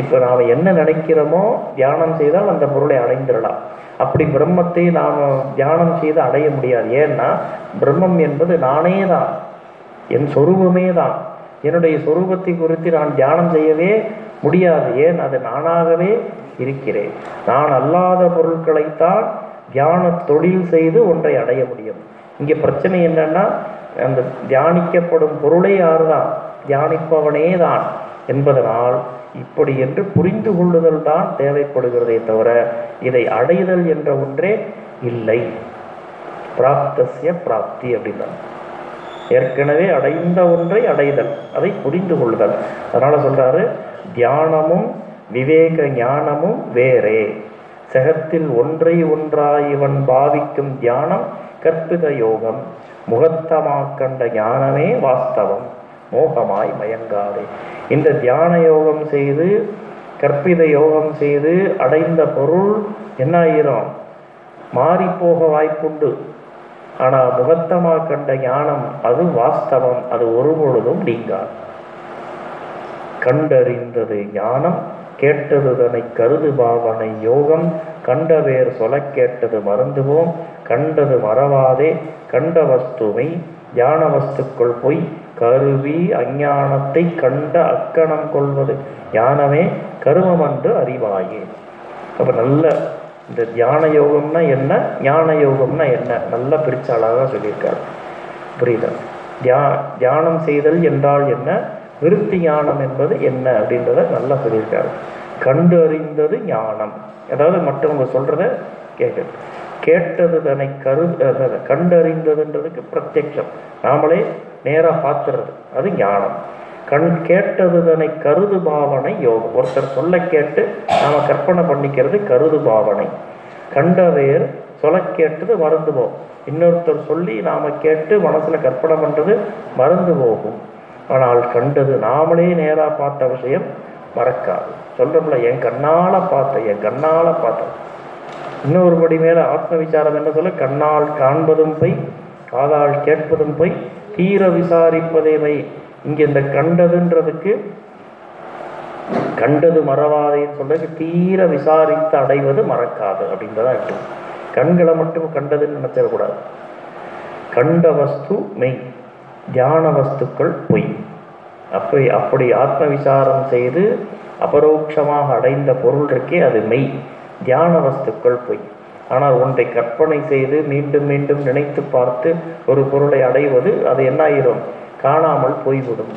Speaker 1: இப்போ நாம் என்ன நினைக்கிறோமோ தியானம் செய்தால் அந்த பொருளை அடைந்துடலாம். அப்படி பிரம்மத்தை நாம் தியானம் செய்து அடைய முடியாது. ஏன்னா பிரம்மம் என்பது நானே தான் என் சொரூபமே தான் என்னுடைய சொரூபத்தை குறித்து நான் தியானம் செய்யவே முடியாது. ஏன்? அது நானாகவே இருக்கிறேன். நான் அல்லாத பொருட்களைத்தான் தியான தொழில் செய்து ஒன்றை அடைய முடியும். இங்கே பிரச்சனை என்னன்னா அந்த தியானிக்கப்படும் பொருளே யாருதான்? தியானிப்பவனே தான் என்பதனால் இப்படி என்று புரிந்து கொள்ளுதல் தான் தேவைப்படுகிறதே தவிர இதை அடைதல் என்ற ஒன்றே இல்லை. பிராப்தசிய பிராப்தி அப்படின்னா ஏற்கனவே அடைந்த ஒன்றை அடைதல் அதை புரிந்து கொள்ளுதல். அதனால சொல்றாரு தியானமும் விவேக ஞானமும் வேறே. செகத்தில் ஒன்றை ஒன்றாய் இவன் பாவிக்கும் தியானம் கற்பித யோகம். முகத்தமாக்கண்ட ஞானமே வாஸ்தவம். மோகமாய் மயங்காதே. இந்த தியான யோகம் செய்து கற்பித யோகம் செய்து அடைந்த பொருள் என்ன ஆயிரும்? மாறிப்போக வாய்ப்புண்டு. ஆனால் முகத்தமா கண்ட ஞானம் அது வாஸ்தவம் அது ஒரு பொழுதும் நீங்காது. கண்டறிந்தது ஞானம் கேட்டதுதனை கருது பாவனை யோகம் கண்டவேர் சொல கேட்டது மறந்துவோம் கண்டது மறவாதே கண்ட வஸ்துவை ஞான வஸ்துக்குள் போய் கருவி அஞ்ஞானத்தை கண்ட அக்கணம் கொள்வது. ஞானமே கருமமன்று அறிவாயே. அப்ப நல்ல இந்த தியான யோகம்னா என்ன? ஞான யோகம்னா என்ன? நல்லா பிரிச்ச அழகாக சொல்லியிருக்காரு. புரியுதா? தியா தியானம் செய்தல் என்றால் என்ன? விருத்தி ஞானம் என்பது என்ன அப்படின்றத நல்லா சொல்லியிருக்காரு. கண்டு அறிந்தது ஞானம். அதாவது மற்றவங்க சொல்றத கேட்க கேட்டது தன்னை கரு கண்டறிந்ததுன்றதுக்கு பிரத்யட்சம். நாமளே நேராக பார்த்துறது. அது ஞானம். கண் கேட்டதுதனை கருது பாவனை யோகம். ஒருத்தர் சொல்ல கேட்டு நாம கற்பனை பண்ணிக்கிறது கருது பாவனை கண்டவேர் சொல்ல கேட்டது மறந்து போகும் இன்னொருத்தர் சொல்லி நாம கேட்டு மனசுல கற்பனை பண்றது மறந்து போகும் ஆனால் கண்டது நாமளே நேரா பார்த்த விஷயம் மறக்காது. சொல்றோம்ல என் கண்ணால பார்த்த என் கண்ணால பார்த்த. இன்னொரு படி மேல ஆத்ம விசாரம் என்ன சொல்ல கண்ணால் காண்பதும் போய் காதால் கேட்பதும் போய் தீர விசாரிப்பதே மை இங்கே இந்த கண்டதுன்றதுக்கு கண்டது மறவாதேன்னு சொல்றது தீர விசாரித்து அடைவது மறக்காது அப்படின்றதா இருக்கும் கண்களை மட்டும் கண்டதுன்னு நினைச்சிடக்கூடாது கண்ட வஸ்து மெய் தியான வஸ்துக்கள் பொய். அப்படி அப்படி ஆத்ம விசாரம் செய்து அபரோக்ஷமாக அடைந்த பொருள் இருக்கே அது மெய் தியான வஸ்துக்கள் பொய். ஆனால் ஒன்றை கற்பனை செய்து மீண்டும் மீண்டும் நினைத்து பார்த்து ஒரு பொருளை அடைவது அது என்ன ஆயிரும் காணாமல் போய்விடும்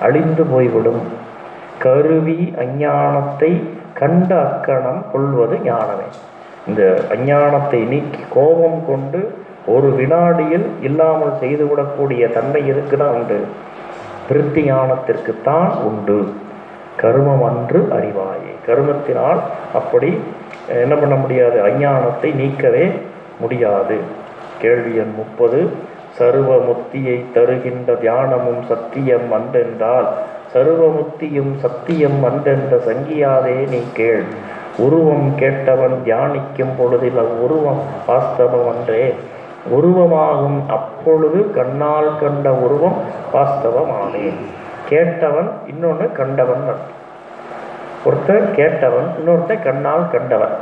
Speaker 1: அழிந்து போய்விடும். கருவி அஞ்ஞானத்தை கண்ட அக்கணம் கொள்வது ஞானமே. இந்த அஞ்ஞானத்தை நீக்கி கோபம் கொண்டு ஒரு வினாடியில் இல்லாமல் செய்துவிடக்கூடிய தன்மை இருக்குதான் உண்டு? பிரித்தி ஞானத்திற்குத்தான் உண்டு. கருமம் அன்று அறிவாயே. கருமத்தினால் அப்படி என்ன பண்ண முடியாது? அஞ்ஞானத்தை நீக்கவே முடியாது. கேள்வி எண் முப்பது. சர்வமுத்தியை தருகின்ற தியானமும் சத்தியம் அன்றென்றால் சர்வமுத்தியும் சத்தியம் அன்றென்ற சங்கியாதே நீ கேள். உருவம் கேட்டவன் தியானிக்கும் பொழுதில் அவ்வுருவம் வாஸ்தவம் அன்றே. உருவமாகும் அப்பொழுது கண்ணால் கண்ட உருவம் வாஸ்தவமானேன் கேட்டவன் இன்னொன்று கண்டவன் ஒருத்தர் ஒருத்தன் கேட்டவன் இன்னொருத்தன் கண்ணால் கண்டவன்.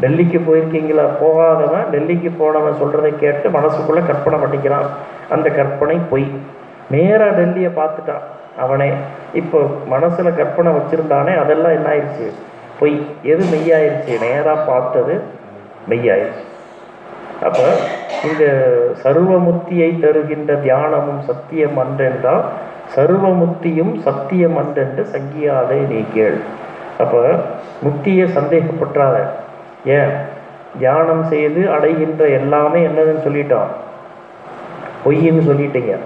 Speaker 1: டெல்லிக்கு போயிருக்கீங்களா? போகாதவன் டெல்லிக்கு போனவன் சொல்றதை கேட்டு மனசுக்குள்ள கற்பனை பண்ணிக்கிறான். அந்த கற்பனை பொய். நேராக டெல்லியை பார்த்துட்டான். அவனே இப்போ மனசுல கற்பனை வச்சிருந்தானே அதெல்லாம் என்ன ஆயிடுச்சு? பொய். எது மெய்யாயிருச்சு? நேராக பார்த்தது மெய்யாயிருச்சு. அப்ப இந்த சர்வமுத்தியை தருகின்ற தியானமும் சத்தியம் அன்றென்றால் சர்வமுத்தியும் சத்தியம் அன்றென்று சங்கியாதை நீ கேள். அப்ப முத்தியை சந்தேகப்பற்றாத. ஏன்? தியானம் செய்து அடைகின்ற எல்லாமே என்னதுன்னு சொல்லிட்டோம் பொய்ன்னு சொல்லிட்டீங்க.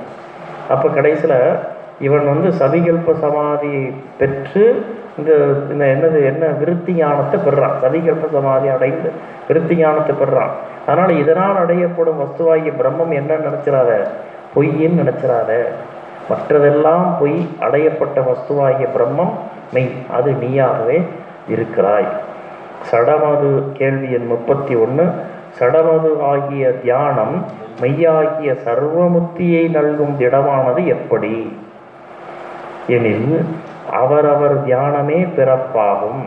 Speaker 1: அப்போ கடைசியில் இவன் வந்து சதிகல்ப சமாதி பெற்று இந்த இந்த என்னது என்ன விருத்தி ஞானத்தை பெறுறான். சதிகல்ப சமாதி அடைந்து விருத்தி ஞானத்தை பெறுறான். அதனால் இதனால் அடையப்படும் வஸ்துவாகிய பிரம்மம் என்ன நினச்சிடாத. பொய்ன்னு நினச்சிடாத. மற்றதெல்லாம் பொய் அடையப்பட்ட வஸ்துவாகிய பிரம்மம் மெய் அது நீயாகவே இருக்கிறாய். சடமது கேள்வி எண் முப்பத்தி ஒன்று சடமது ஆகிய தியானம் மெய்யாகிய சர்வமுத்தியை நல்கும் திடமானது எப்படி? எனில் அவரவர் தியானமே பிறப்பாகும்.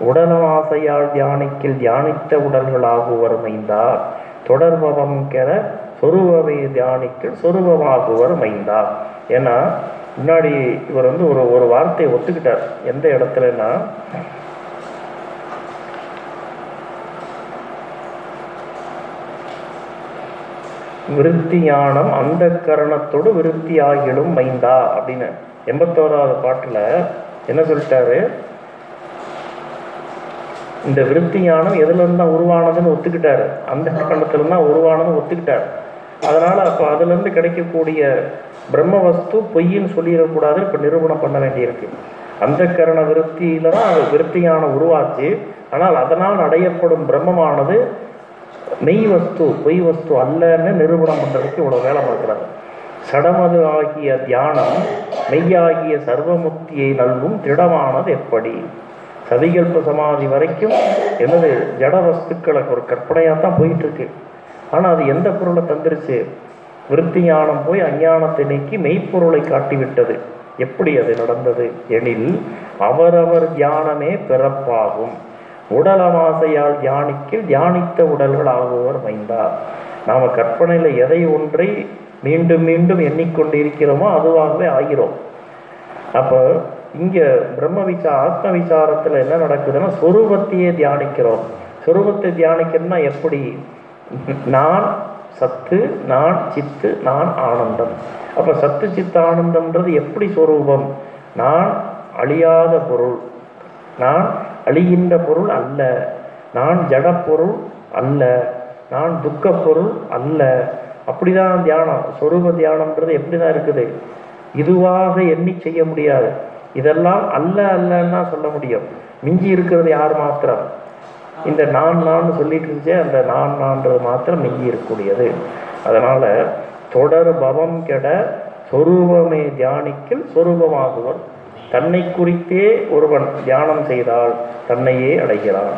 Speaker 1: உடலம் தியானிக்கில் தியானித்த உடல்களாகுவர் மைந்தார் தொடர்பவம் கெற சொருபவை தியானிக்கில் சொருபமாகுவர் மைந்தா ஏன்னா முன்னாடி இவர் வந்து ஒரு ஒரு வார்த்தையை ஒத்துக்கிட்டார். எந்த இடத்துலன்னா விருத்தி ஞானம் அந்த கரணத்தோடு விருத்தி ஆகிடும் மைந்தா அப்படின்னு. எண்பத்தோராவது பாட்டுல என்ன சொல்லிட்டாரு? இந்த விருத்தி ஞானம் எதுல இருந்தா உருவானதுன்னு ஒத்துக்கிட்டாரு. அந்த கரணத்துல இருந்தா உருவானதுன்னு ஒத்துக்கிட்டாரு. அதனால அப்ப அதுல இருந்து கிடைக்கக்கூடிய பிரம்ம வஸ்து பொய்ன்னு சொல்லிடக்கூடாது இப்ப நிரூபணம் பண்ண வேண்டியிருக்கு. அந்த கரண விருத்தியில தான் விருத்தி ஞானம் உருவாச்சு. ஆனால் அதனால் அடையப்படும் பிரம்மமானது மெய் வஸ்து பொய் வஸ்து அல்லன்னு நிரூபணம் பண்ணுறதுக்கு இவ்வளோ வேலை பார்க்குறாரு. சடமது ஆகிய தியானம் மெய்யாகிய சர்வமுக்தியை நல்கும் திடமானது எப்படி? சதிகல்ப சமாதி வரைக்கும் என்னது ஜட வஸ்துக்களை ஒரு கற்பனையாக தான் போயிட்டுருக்கு. ஆனால் அது எந்த பொருளை தந்துருச்சு? விருத்தி ஞானம் போய் அஞ்ஞானத்தை நீக்கி மெய்ப்பொருளை காட்டிவிட்டது. எப்படி அது நடந்தது? எனில் அவரவர் தியானமே பிறப்பாகும். உடலமாசையால் தியானிக்கில் தியானித்த உடல்கள் ஆகுவோர் மைந்தார் நாம கற்பனையில எதை ஒன்றை மீண்டும் மீண்டும் எண்ணிக்கொண்டிருக்கிறோமோ அதுவாகவே ஆகிறோம். அப்போ இங்க பிரம்ம விசா ஆத்ம விசாரத்துல என்ன நடக்குதுன்னா சொரூபத்தையே தியானிக்கிறோம். சொரூபத்தை தியானிக்கணும்னா எப்படி? நான் சத்து நான் சித்து நான் ஆனந்தம். அப்ப சத்து சித்து ஆனந்தம்ன்றது எப்படி சொரூபம்? நான் அழியாத பொருள். நான் அழிகின்ற பொருள் அல்ல. நான் ஜடப்பொருள் அல்ல. நான் துக்க பொருள் அல்ல. அப்படிதான் தியானம். சொரூப தியானம்ன்றது எப்படிதான் இருக்குது? இதுவாக எண்ணி செய்ய முடியாது. இதெல்லாம் அல்ல அல்லன்னா சொல்ல முடியும். மிஞ்சி இருக்கிறது யார் மாத்திரம்? இந்த நான் நான் சொல்லிட்டு இருந்துச்சே அந்த நான் நான்றது மாத்திரம் மிஞ்சி இருக்கக்கூடியது. அதனால தொடர் பவம் கெட சொரூபமே தியானிக்கில் சொரூபமாகுவன். தன்னை குறித்தே ஒருவன் தியானம் செய்தால் தன்னையே அடைகிறான்.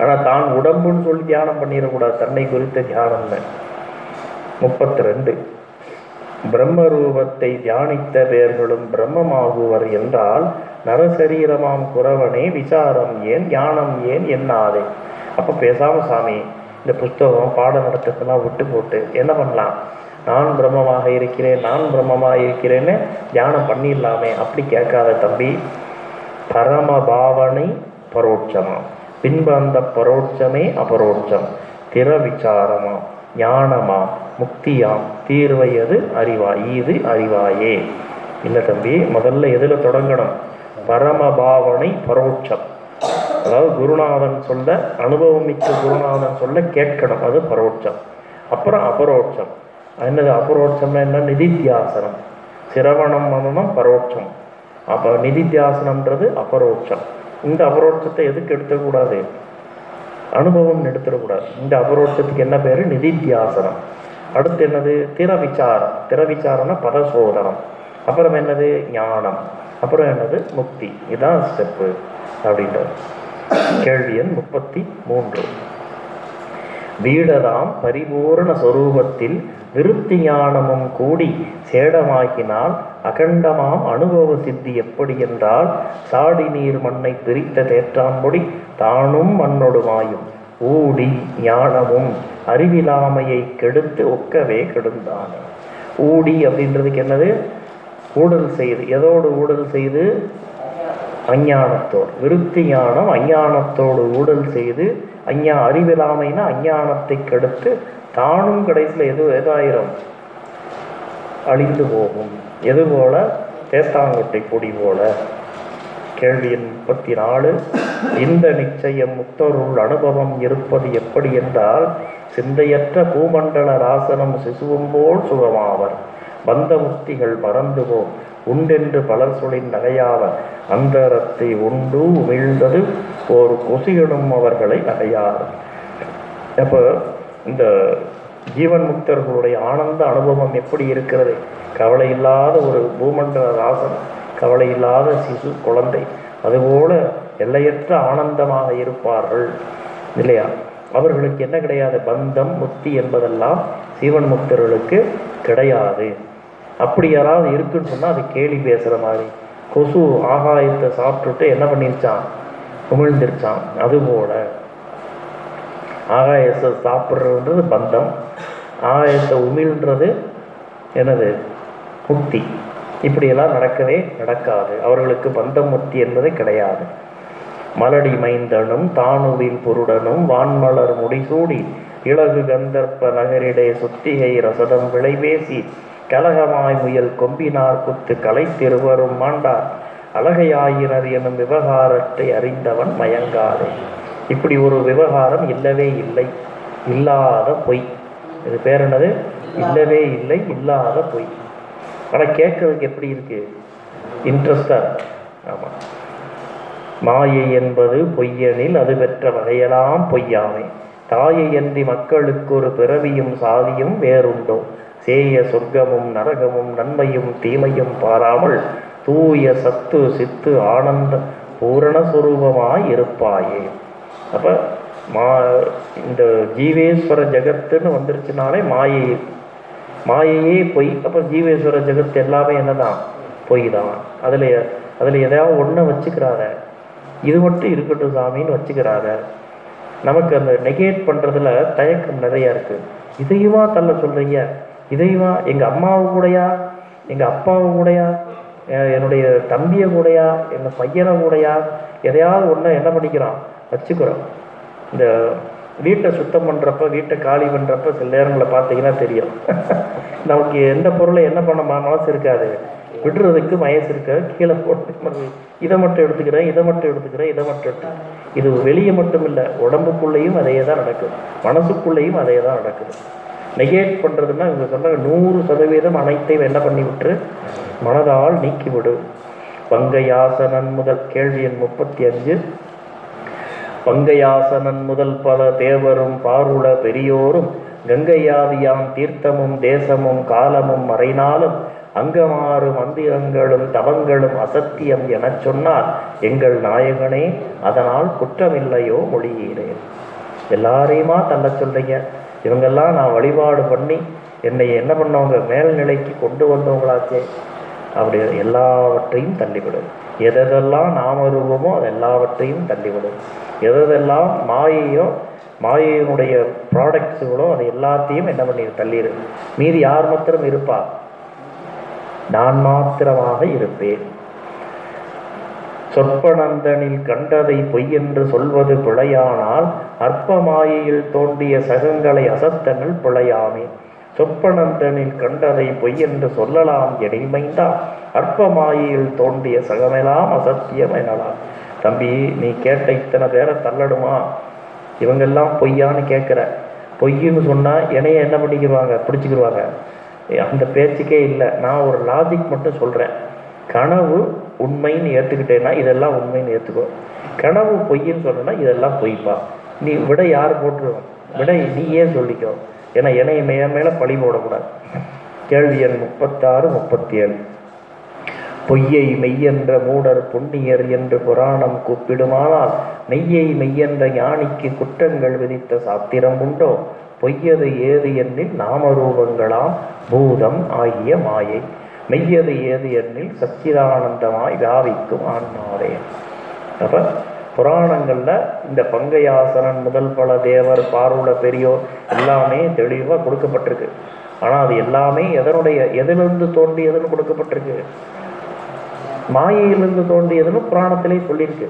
Speaker 1: ஆனால் தான் உடம்புன்னு சொல்லி தியானம் பண்ணிடக்கூடாது. தன்னை குறித்த தியானம்னு முப்பத்தி ரெண்டு பிரம்ம ரூபத்தை தியானித்த பேர்களும் பிரம்மமாகுவர் என்றால் நரசரீரமாம் குறவனே விசாரம் ஏன் ஞானம் ஏன் என்னாதே அப்போ பேசாம சாமி இந்த புஸ்தகம் பாடம் நடத்துறதுலாம் விட்டு போட்டு என்ன பண்ணலாம்? நான் பிரம்மமாக இருக்கிறேன் நான் பிரம்மமாக இருக்கிறேன்னு தியானம் பண்ணிடலாமே. அப்படி கேட்காத தம்பி பரம பாவனை பரோட்சமா? பின்பு அந்த பரோட்சமே அபரோட்சம். திற ஞானமா? முக்தியாம் தீர்வை அது அறிவாய் இது அறிவாயே. இல்லை தம்பி முதல்ல எதில் தொடங்கணும்? பரம பாவனை பரோட்சம். அதாவது குருநாதன் சொல்ல அனுபவம் மிக்க குருநாதன் சொல்ல கேட்கணும். அது பரோட்சம். அப்புறம் அபரோட்சம். என்னது அபரோட்சம்னா என்ன? நிதித்தியாசனம். சிரவணம் மனம் பரோட்சம். அப்போ நிதித்தியாசனம்ன்றது அபரோட்சம். இந்த அபரோட்சத்தை எதுக்கு எடுத்துக்கூடாது அனுபவம் எடுத்துடக்கூடாது. இந்த அபரோட்சத்துக்கு என்ன பேர்? நிதித்தியாசனம். அடுத்து என்னது? திற திறவிச்சாரம்னா திற பதசோதனம் அப்புறம் என்னது? ஞானம். அப்புறம் என்னது? முக்தி. இதான் ஸ்டெப்பு அப்படின்றது. கேள்வி எண் முப்பத்தி மூன்று. வீடதாம் பரிபூரண சொரூபத்தில் விருத்தி ஞானமும் கூடி சேடமாகினால் அகண்டமாம் அனுபவ சித்தி எப்படி என்றால் சாடி நீர் மண்ணை பிரித்த தேற்றாம்பொடி தானும் மண்ணொடுமாயும் ஊடி ஞானமும் அறிவிலாமையை கெடுத்து ஒக்கவே கெடுந்தான். ஊடி அப்படின்றதுக்கு என்னது? ஊடல் செய்து. எதோடு ஊடல் செய்து? அஞ்ஞானத்தோடு. விருத்தி ஞானம் அஞ்ஞானத்தோடு ஊடல் செய்து அஞ்ஞா அறிவிலாமைனா அஞ்ஞானத்தை கெடுத்து தானும் கடைசியில் எது ஏதாயிரம் அழிந்து போகும். எது போல? தேத்தாங்கொட்டை பொடி போல. கேள்வி எண் முப்பத்தி நாலு இந்த நிச்சயம் முத்தருள் அனுபவம் இருப்பது எப்படி என்றால் சிந்தையற்ற பூமண்டல ராசனம் சிசுவும் போல் சுகமாவர். பந்த மறந்துவோம் மறந்து உண்டென்று பலர் சொலின் நகையாத அந்தரத்தை உண்டு உமிழ்ந்தது ஓர் கொசியிடும் அவர்களை நகையார். அப்போ இந்த ஜீவன் முக்தர்களுடைய ஆனந்த அனுபவம் எப்படி இருக்கிறது? கவலை இல்லாத ஒரு பூமண்டல ராசன் கவலை இல்லாத சிசு குழந்தை அதுபோல எல்லையற்ற ஆனந்தமாக இருப்பார்கள் இல்லையா? அவர்களுக்கு என்ன கிடையாது? பந்தம் முக்தி என்பதெல்லாம் சீவன் முக்தர்களுக்கு கிடையாது. அப்படி யாராவது இருக்குன்னு சொன்னால் அது கேலி பேசுகிற மாதிரி. கொசு ஆகாயத்தை சாப்பிட்டுட்டு என்ன பண்ணிருச்சான் உமிழ்ந்திருச்சான் அதுபோல ஆகாயத்தை சாப்பிட்றதுன்றது பந்தம். ஆகாயத்தை உமிழ்ன்றது எனது முக்தி. இப்படியெல்லாம் நடக்கவே நடக்காது. அவர்களுக்கு பந்தம் முக்தி என்பது கிடையாது. மலடி மைந்தனும் தானுவில் பொருடனும் வான்மலர் முடிசூடி இலகு கந்தர்ப்ப நகரிடே சுத்திகை ரசதம் விளைவேசி கலகமாய் முயல் கொம்பினார் குத்து கலை திருவரும் மாண்டார். அழகையாயினர் எனும் விவகாரத்தை அறிந்தவன் மயங்காதே. இப்படி ஒரு விவகாரம் இல்லவே இல்லை. இல்லாத பொய். இது பேர் என்னது? இல்லவே இல்லை இல்லாத பொய். ஆனால் கேட்கறதுக்கு எப்படி இருக்கு? இன்ட்ரெஸ்டாக ஆமாம் மாயை என்பது பொய்யனில் அது பெற்ற வகையெல்லாம் பொய்யாமை. தாயை அன்றி மக்களுக்கு ஒரு பிறவியும் சாதியும் வேறுண்டோ? சேய சொர்க்கமும் நரகமும் நன்மையும் தீமையும் பாராமல் தூய சத்து சித்து ஆனந்த பூரண இருப்பாயே அப்போ மா இந்த ஜீவேஸ்வர ஜெகத்துன்னு வந்துருச்சுனாலே மாயை மாயையே பொய். அப்போ ஜீவேஸ்வர ஜெகத் எல்லாமே என்னதான் பொய் தான் அதில் அதில் எதையாவது ஒன்றை வச்சுக்கிறாங்க இது மட்டும் இருக்கட்டும் சாமின்னு வச்சுக்கிறார. நமக்கு அந்த நெகேட் பண்ணுறதுல தயக்கம் நிறையா இருக்குது இதையுமா தள்ள சொல்கிறீங்க இதைவா எங்கள் அம்மாவு கூடயா எங்கள் அப்பாவு கூடயா என்னுடைய தம்பியை கூடயா எங்கள் பையனை கூடயா எதையாவது ஒன்று என்ன பண்ணிக்கிறோம் வச்சுக்கிறோம். இந்த வீட்டை சுத்தம் பண்ணுறப்ப வீட்டை காலி பண்ணுறப்ப சில நேரங்களை பார்த்தீங்கன்னா தெரியும். நமக்கு எந்த பொருளை என்ன பண்ண மனசு இருக்காது. விடுறதுக்கு மயசு இருக்காது. கீழே போட்டு இதை மட்டும் எடுத்துக்கிறேன் இதை மட்டும் எடுத்துக்கிறேன் இதை மட்டும் எடுத்துக்கிறேன் இது வெளியே மட்டும் இல்லை உடம்புக்குள்ளேயும் அதே தான் நடக்குது. மனசுக்குள்ளேயும் அதே தான் நடக்குது. நெகேட் பண்ணுறதுன்னா இவங்க சொன்னாங்க நூறு சதவீதம் அனைத்தையும் என்ன பண்ணிவிட்டு மனதால் நீக்கிவிடு. பங்கையாசனன் முதல் கேள்வி எண் முப்பத்தி அஞ்சு பங்கையாசனன் முதல் பல தேவரும் பாருள பெரியோரும் கங்கையாதியாம் தீர்த்தமும் தேசமும் காலமும் மறைனாலும் அங்கமாறு மந்திரங்களும் தவங்களும் அசத்தியம் எனச் சொன்னார். எங்கள் நாயகனே அதனால் குற்றமில்லையோ மொழியீரேன் எல்லாரையுமா தள்ள சொல்றீங்க? இவங்கெல்லாம் நான் வழிபாடு பண்ணி என்னை என்ன பண்ணவங்க மேல்நிலைக்கு கொண்டு வந்தவங்களாச்சே அப்படி எல்லாவற்றையும் தள்ளிவிடும். எதெல்லாம் நாமரூபமோ அது எல்லாவற்றையும் தள்ளிவிடும். எதெல்லாம் மாயையோ மாயையினுடைய ப்ராடக்ட்ஸுகளோ அது எல்லாத்தையும் என்ன பண்ணி தள்ளிடும் மீதி யார் மாத்திரம் இருப்பா? நான் மாத்திரமாக இருப்பேன். சொற்பனந்தனில் கண்டதை பொய்யென்று சொல்வது பிழையானால் அற்ப மாயையில் தோன்றிய சகங்களை அசத்தனில் பிழையாமே. சொற்பனந்தனில் கண்டதை பொய்யென்று சொல்லலாம் எனில் மைந்தா அற்ப மாயையில் தோன்றிய சகமெல்லாம் அசத்தியம் எனலாம். தம்பி நீ கேட்ட இத்தனை பேரை தள்ளடுமா இவங்கெல்லாம் பொய்யான்னு கேட்குற. பொய்ன்னு சொன்னால் என்னைய என்ன பண்ணிக்கிடுவாங்க பிடிச்சிக்கிடுவாங்க அந்த பேச்சுக்கே இல்லை. நான் ஒரு லாஜிக் மட்டும் சொல்கிறேன் கனவு உண்மைன்னு ஏற்றுக்கிட்டேன்னா இதெல்லாம் உண்மைன்னு ஏற்றுக்கோ கனவு பொய்ன்னு சொன்னா இதெல்லாம் பொய்ப்பா. நீ விட யார் போட்டுருவோம் விட நீயே சொல்லிக்கோ. ஏன்னா என்னை மேல மேலே பழி போடக்கூடாது. கேள்வி எண் முப்பத்தாறு முப்பத்தி ஏழு பொய்யை மெய்யென்ற மூடர் புண்ணியர் என்று புராணம் கூப்பிடுமானால் மெய்யை மெய்யென்ற ஞானிக்கு குற்றங்கள் விதித்த சாத்திரம் உண்டோ? பொய்யது ஏது எண்ணில் நாமரூபங்களாம் பூதம் ஆகிய மாயை. மெய்யது ஏது எண்ணில் சச்சிதானந்தமாய் வியாபிக்கும் ஆன்மாவே. அப்போ புராணங்களில் இந்த பங்கையாசனன் முதல் பல தேவர் பார்வல பெரியோர் எல்லாமே தெளிவாக கொடுக்கப்பட்டிருக்கு. ஆனால் அது எல்லாமே எதனுடைய எதிலிருந்து தோன்றியதுன்னு கொடுக்கப்பட்டிருக்கு. மாயையிலிருந்து தோன்றியதுன்னு புராணத்திலே சொல்லியிருக்கு.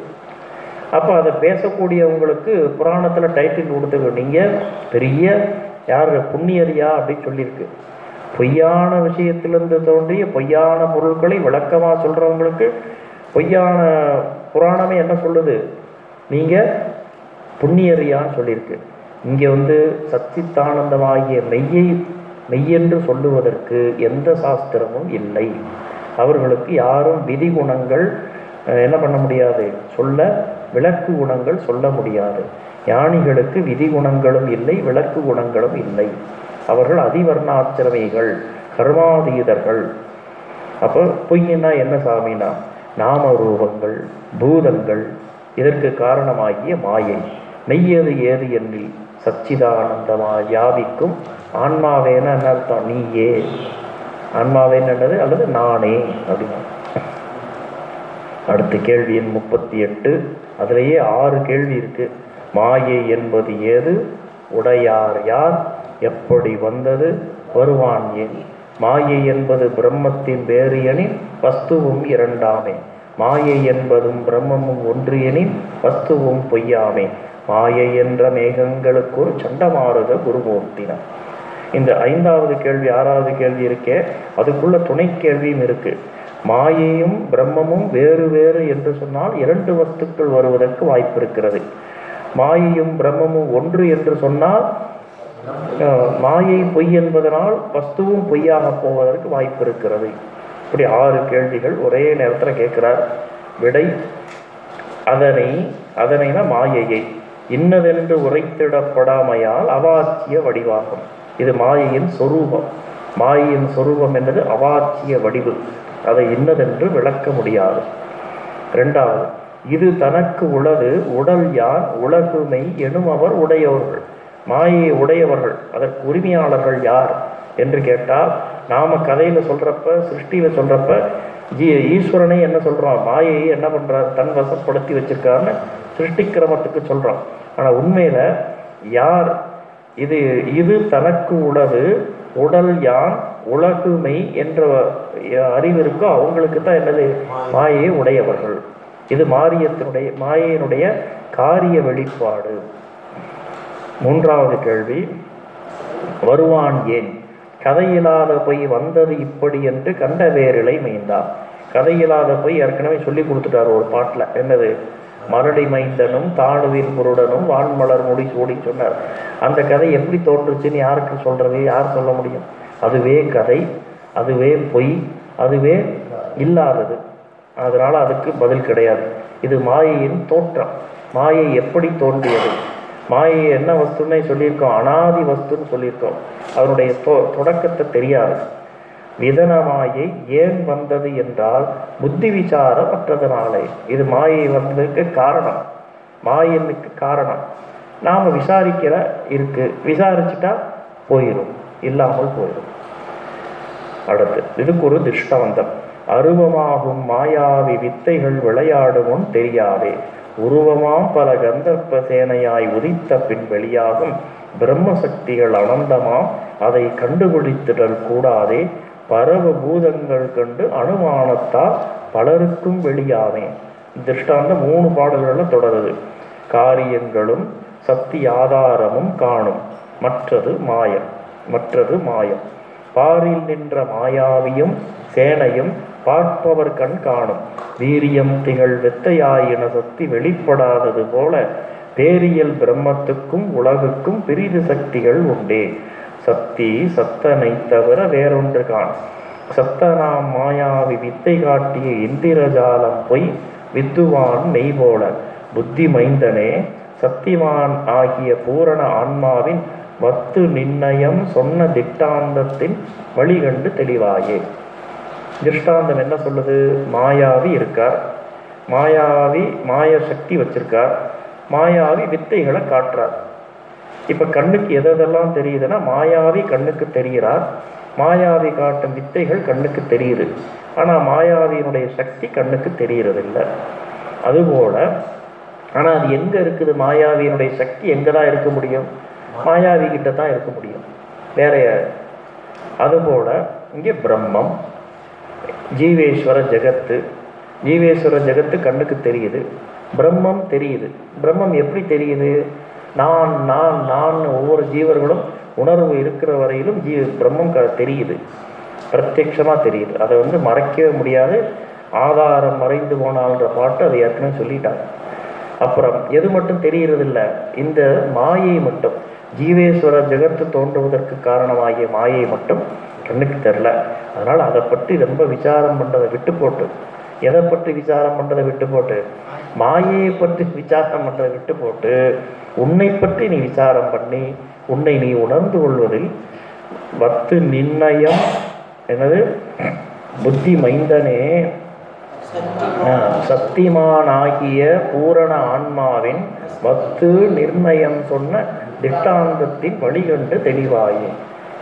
Speaker 1: அப்போ அதை பேசக்கூடியவங்களுக்கு புராணத்தில் டைட்டில் கொடுத்துருக்கு. நீங்கள் பெரிய யார் புண்ணியரியா அப்படின்னு சொல்லியிருக்கு. பொய்யான விஷயத்திலிருந்து தோன்றிய பொய்யான பொருட்களை விளக்கமாக சொல்கிறவங்களுக்கு பொய்யான புராணமே என்ன சொல்லுது? நீங்கள் புண்ணியறியான்னு சொல்லியிருக்கு. இங்கே வந்து சச்சித்தானந்தமாகிய மெய்யை மெய்யென்று சொல்லுவதற்கு எந்த சாஸ்திரமும் இல்லை. அவர்களுக்கு யாரும் விதி குணங்கள் என்ன பண்ண முடியாது? சொல்ல விளக்கு குணங்கள் சொல்ல முடியாது. ஞானிகளுக்கு விதி குணங்களும் இல்லை விளக்கு குணங்களும் இல்லை. அவர்கள் அதிவர்ணாச்சிரமிகள் கர்மாதீதர்கள். அப்போ பொய்யன்னா என்ன சாமினா? நாம ரூபங்கள் பூதங்கள் இதற்கு காரணமாகிய மாயை. மெய்யது ஏது எண்ணில் சச்சிதானந்தமா யாவிக்கும் ஆன்மாவேன என்ன அர்த்தம்? நீயே. ஆன்மாவேன்னு அல்லது நானே அப்படின்னா. அடுத்த கேள்வி எண் முப்பத்தி எட்டு அதுலேயே ஆறு கேள்வி இருக்கு. மாயை என்பது ஏது? உடையார் யார்? எப்படி வந்தது? வருவான் ஏன்? மாயை என்பது பிரம்மத்தின் வேறு எனின் வஸ்துவும் இரண்டாமே. மாயை என்பதும் பிரம்மமும் ஒன்று எனின் வஸ்துவும் பொய்யாமே. மாயை என்ற மேகங்களுக்கு ஒரு சண்டமாறுத குருமூர்த்தினம் இந்த ஐந்தாவது கேள்வி ஆறாவது கேள்வி இருக்கே அதுக்குள்ள துணை கேள்வியும் இருக்கு. மாயையும் பிரம்மமும் வேறு வேறு என்று சொன்னால் இரண்டு வஸ்துக்கள் வருவதற்கு வாய்ப்பு இருக்கிறது. மாயையும் பிரம்மமும் ஒன்று என்று சொன்னால் மாயை பொய் என்பதனால் வஸ்துவும் பொய்யாக போவதற்கு வாய்ப்பு இருக்கிறது. இப்படி ஆறு கேள்விகள் ஒரே நேரத்தில் கேட்கிறார். விடை அதனை அதனைனா மாயையை. இன்னதென்று உரைத்திடப்படாமையால் அவாச்சிய வடிவாகும். இது மாயையின் சொரூபம். மாயையின் சொரூபம் என்பது அவாச்சிய வடிவு. அதை இன்னதென்று விளக்க முடியாது. ரெண்டாவது இது தனக்கு உளது உடல் யார் உலகுமை எனும் அவர் உடையவர்கள். மாயை உடையவர்கள் அதற்கு உரிமையாளர்கள் யார் என்று கேட்டால் நாம கதையில சொல்றப்ப சிருஷ்டியில சொல்றப்ப ஜீ ஈஸ்வரனை என்ன சொல்றோம்? மாயையை என்ன பண்றார்? தன் வசப்படுத்தி வச்சிருக்காருன்னு சிருஷ்டி கிரமத்துக்கு சொல்றோம். ஆனா உண்மையில யார்? இது இது தனக்கு உளது உடல் யான் உலகுமை என்ற அறிவு இருக்கோ அவங்களுக்கு தான் என்னது? மாயை உடையவர்கள். இது மாரியத்தினுடைய மாயையினுடைய காரிய வெளிப்பாடு. மூன்றாவது கேள்வி வருவான் ஏன்? கதையில்லாத பொய் வந்தது இப்படி என்று கண்ட வேரிலை மைந்தா கதையில்லாத பொய் ஏற்கனவே சொல்லி கொடுத்துட்டார் ஒரு பாட்டில். என்னது? மரடி மைந்தனும் தாணுவின் குருடனும் வான்மலர் முடி சூடி சொன்னார். அந்த கதை எப்படி தோன்றுச்சுன்னு யாருக்கு சொல்கிறது யார் சொல்ல முடியும்? அதுவே கதை அதுவே பொய் அதுவே இல்லாதது. அதனால் அதுக்கு பதில் கிடையாது. இது மாயையின் தோற்றம். மாயை எப்படி தோன்றியது? மாயை என்ன வஸ்துன்னே சொல்லியிருக்கோம் அனாதி வஸ்துன்னு சொல்லியிருக்கோம். அதனுடைய தொ தொடக்கத்தை தெரியாது. விதன மாயை ஏன் வந்தது என்றால் புத்தி விசாரம் அற்றதனாலே இது மாயை வந்ததுக்கு காரணம். மாயனுக்கு காரணம்? நாம் விசாரிக்கிற இருக்கு. விசாரிச்சுட்டா போயிடும் இல்லாமல் போயிடும் அடுத்து இதுக்கு ஒரு திருஷ்டாந்தம் அருவமாகும் மாயாவி வித்தைகள் விளையாடுமுன் தெரியாதே. உருவமாம் பல கந்தர்ப்ப சேனையாய் உதித்த பின் வெளியாகும் பிரம்மசக்திகள் அனந்தமாம். அதை கண்டுபிடித்திடல் கூடாதே. பரவ பூதங்கள் கண்டு அனுமானத்தால் பலருக்கும் வெளியாமே. திருஷ்டாந்தம் மூணு பாடல்களில் தொடருது. காரியங்களும் சக்தி ஆதாரமும் காணும். மற்றது மாயம். மற்றது மாயம். பாரில் நின்ற மாயாவியும் சேனையும் பார்ப்பவர் கண் காணும். வீரியம் திகழ் வெத்தையாயின சக்தி வெளிப்படாதது போல பேரியல் பிரம்மத்துக்கும் உலகுக்கும் பிரிது சக்திகள் உண்டே. சக்தி சத்தனை தவிர வேறொன்று காண். சத்தனாம் மாயாவி வித்தை காட்டிய இந்திரஜாலம் பொய் வித்துவான் மெய் போல. புத்தி மைந்தனே சக்திவான் ஆகிய பூரண ஆன்மாவின் வத்து நிர்ணயம் சொன்ன திட்டாந்தத்தின் வழிகண்டு தெளிவாயே. திருஷ்டாந்தம் என்ன சொல்லுது? மாயாவி இருக்கார். மாயாவி மாய சக்தி வச்சிருக்கார். மாயாவி வித்தைகளை காட்டுறார். இப்போ கண்ணுக்கு எதெல்லாம் தெரியுதுன்னா மாயாவி கண்ணுக்கு தெரிகிறார். மாயாவி காட்டும் வித்தைகள் கண்ணுக்கு தெரியுது. ஆனால் மாயாவியினுடைய சக்தி கண்ணுக்கு தெரிகிறதில்லை. அதுபோல ஆனால் அது எங்கே இருக்குது? மாயாவியினுடைய சக்தி எங்கே தான் இருக்க முடியும்? மாயாவி கிட்ட தான் இருக்க முடியும். வேற யாரு? அதுபோல இங்கே பிரம்மம். ஜீவேஸ்வர ஜெகத்து. ஜீவேஸ்வர ஜெகத்து கண்ணுக்கு தெரியுது. பிரம்மம் தெரியுது. பிரம்மம் எப்படி தெரியுது? நான் நான் நான் ஒவ்வொரு ஜீவர்களும் உணர்வு இருக்கிற வரையிலும் ஜீ பிரம்மம் க தெரியுது. பிரத்யட்சமாக தெரியுது. அதை வந்து மறைக்கவே முடியாது. ஆதாரம் மறைந்து போனான்ற பாட்டு அதை ஏற்கனவே சொல்லிட்டாங்க. அப்புறம் எது மட்டும் தெரியறதில்ல இந்த மாயை மட்டும். ஜீவேஸ்வர ஜெகத்து தோன்றுவதற்கு காரணமாகிய மாயை மட்டும். கண்ணுக்கு தெரில. அதனால் அதை பற்றி ரொம்ப விசாரம் பண்ணுறதை விட்டு போட்டு எதை பற்றி விசாரம் பண்ணுறதை விட்டு போட்டு மாயையை பற்றி விசாரம் பண்ணுறதை விட்டு போட்டு உன்னை பற்றி நீ விசாரம் பண்ணி உன்னை நீ உணர்ந்து கொள்வதில் வத்து நிர்ணயம் என்னது? புத்தி மைந்தனே. சக்திமானாகிய பூரண ஆன்மாவின் வத்து நிர்ணயம் சொன்ன திட்டாந்தத்தின் வழிகண்டு தெளிவாயே.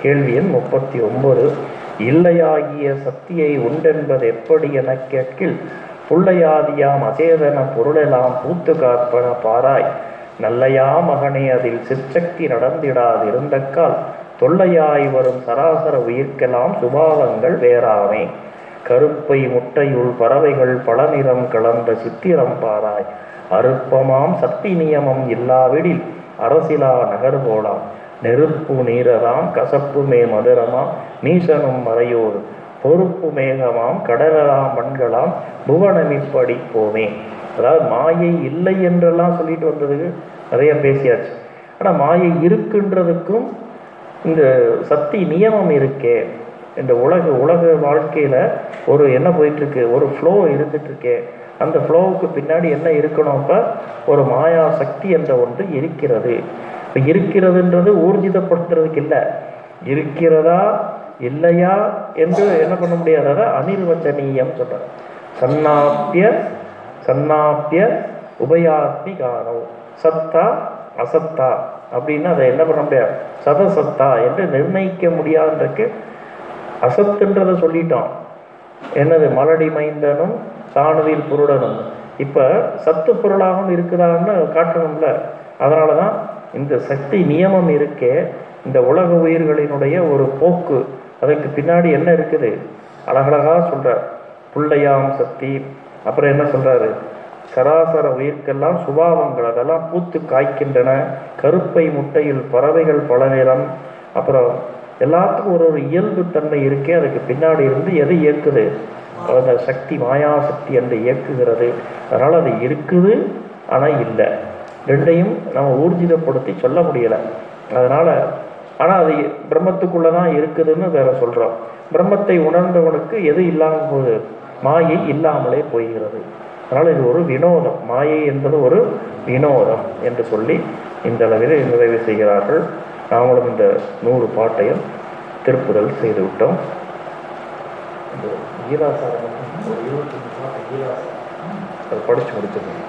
Speaker 1: கேள்வி எண் முப்பத்தி ஒன்பது இல்லையாகிய சக்தியை உண்டென்பது எப்படி என கேட்கில் புள்ளையாதியாம் அசேதன பொருளெல்லாம் பூத்து காற்பன பாராய். நல்லையா மகனே அதில் சிற்சக்தி நடந்திடாது இருந்தக்கால் தொல்லையாய் வரும் சராசர உயிர்க்கெல்லாம் சுபாவங்கள் வேறாமே. கருப்பை முட்டையுள் பறவைகள் பல நிறம் கலந்த சித்திரம் பாராய். அருப்பமாம் சக்தி நியமம் இல்லாவிடில் அரசிலா நகர் போலாம் நெருப்பு நீரராம் கசப்பு மே மதுரமாம் மீசனும் மறையோர் பொறுப்பு மேகமாம் கடலலாம் மண்களாம் புவனமிப்படி போமே அதாவது மாயை இல்லை என்றெல்லாம் சொல்லிட்டு வந்ததுக்கு நிறைய பேசியாச்சு. ஆனால் மாயை இருக்குன்றதுக்கும் இந்த சக்தி நியமம் இருக்கே இந்த உலக உலக வாழ்க்கையில் ஒரு என்ன போயிட்டுருக்கு? ஒரு ஃப்ளோ இருந்துகிட்ருக்கே அந்த ஃப்ளோவுக்கு பின்னாடி என்ன இருக்கணும் அப்போ ஒரு மாயா சக்தி என்ற ஒன்று இருக்கிறது. இப்போ இருக்கிறதுன்றது ஊர்ஜிதப்படுத்துறதுக்கு இல்லை இருக்கிறதா இல்லையா என்று என்ன பண்ண முடியாது. அதை அனிர்வச்சனீயம் சொல்கிறார் சன்னாப்பிய சன்னாப்பிய உபயாத்மி காணம் சத்தா அசத்தா. அப்படின்னு அதை என்ன பண்ண முடியாது? சதசத்தா என்று நிர்ணயிக்க முடியாதுன்றக்கு அசத்துன்றதை சொல்லிட்டோம். என்னது? மலடி மைந்தனும் சாணுவில் புருடனும் இப்போ சத்து பொருளாகவும் இருக்குதான்னு காட்டணும்ல. அதனால தான் இந்த சக்தி நியமம் இருக்கே இந்த உலக உயிர்களினுடைய ஒரு போக்கு. அதற்கு பின்னாடி என்ன இருக்குது? அழகழகா சொல்கிறார் புள்ளையாம் சக்தி. அப்புறம் என்ன சொல்கிறாரு சராசர உயிர்க்கெல்லாம் சுபாவங்கள் அதெல்லாம் பூத்து காய்க்கின்றன. கருப்பை முட்டையில் பறவைகள் பல நிறம். அப்புறம் எல்லாத்துக்கும் ஒரு ஒரு இயல்பு தன்மை இருக்கே அதுக்கு பின்னாடி இருந்து எதை இயக்குது? அந்த சக்தி மாயா சக்தி என்று இயக்குகிறது. அதனால் அது இருக்குது ஆனால் இல்லை. ரெண்டையும் நம்ம ஊர்ஜிதப்படுத்தி சொல்ல முடியலை. அதனால் ஆனால் அது பிரம்மத்துக்குள்ளே தான் இருக்குதுன்னு வேற சொல்கிறோம் பிரம்மத்தை உணர்ந்தவனுக்கு எது இல்லாமல் போகுது? மாயை இல்லாமலே போகிறது அதனால் இது ஒரு வினோதம். மாயை என்பது ஒரு வினோதம் என்று சொல்லி இந்த அளவில் நிறைவு செய்கிறார்கள். நாமளும் இந்த நூறு பாட்டையும் திருப்புதல் செய்து விட்டோம் இந்த கீதாசாரம் ஒரு இருபத்தஞ்சு பாட்டு அதை படித்து முடிச்சிருக்கோம்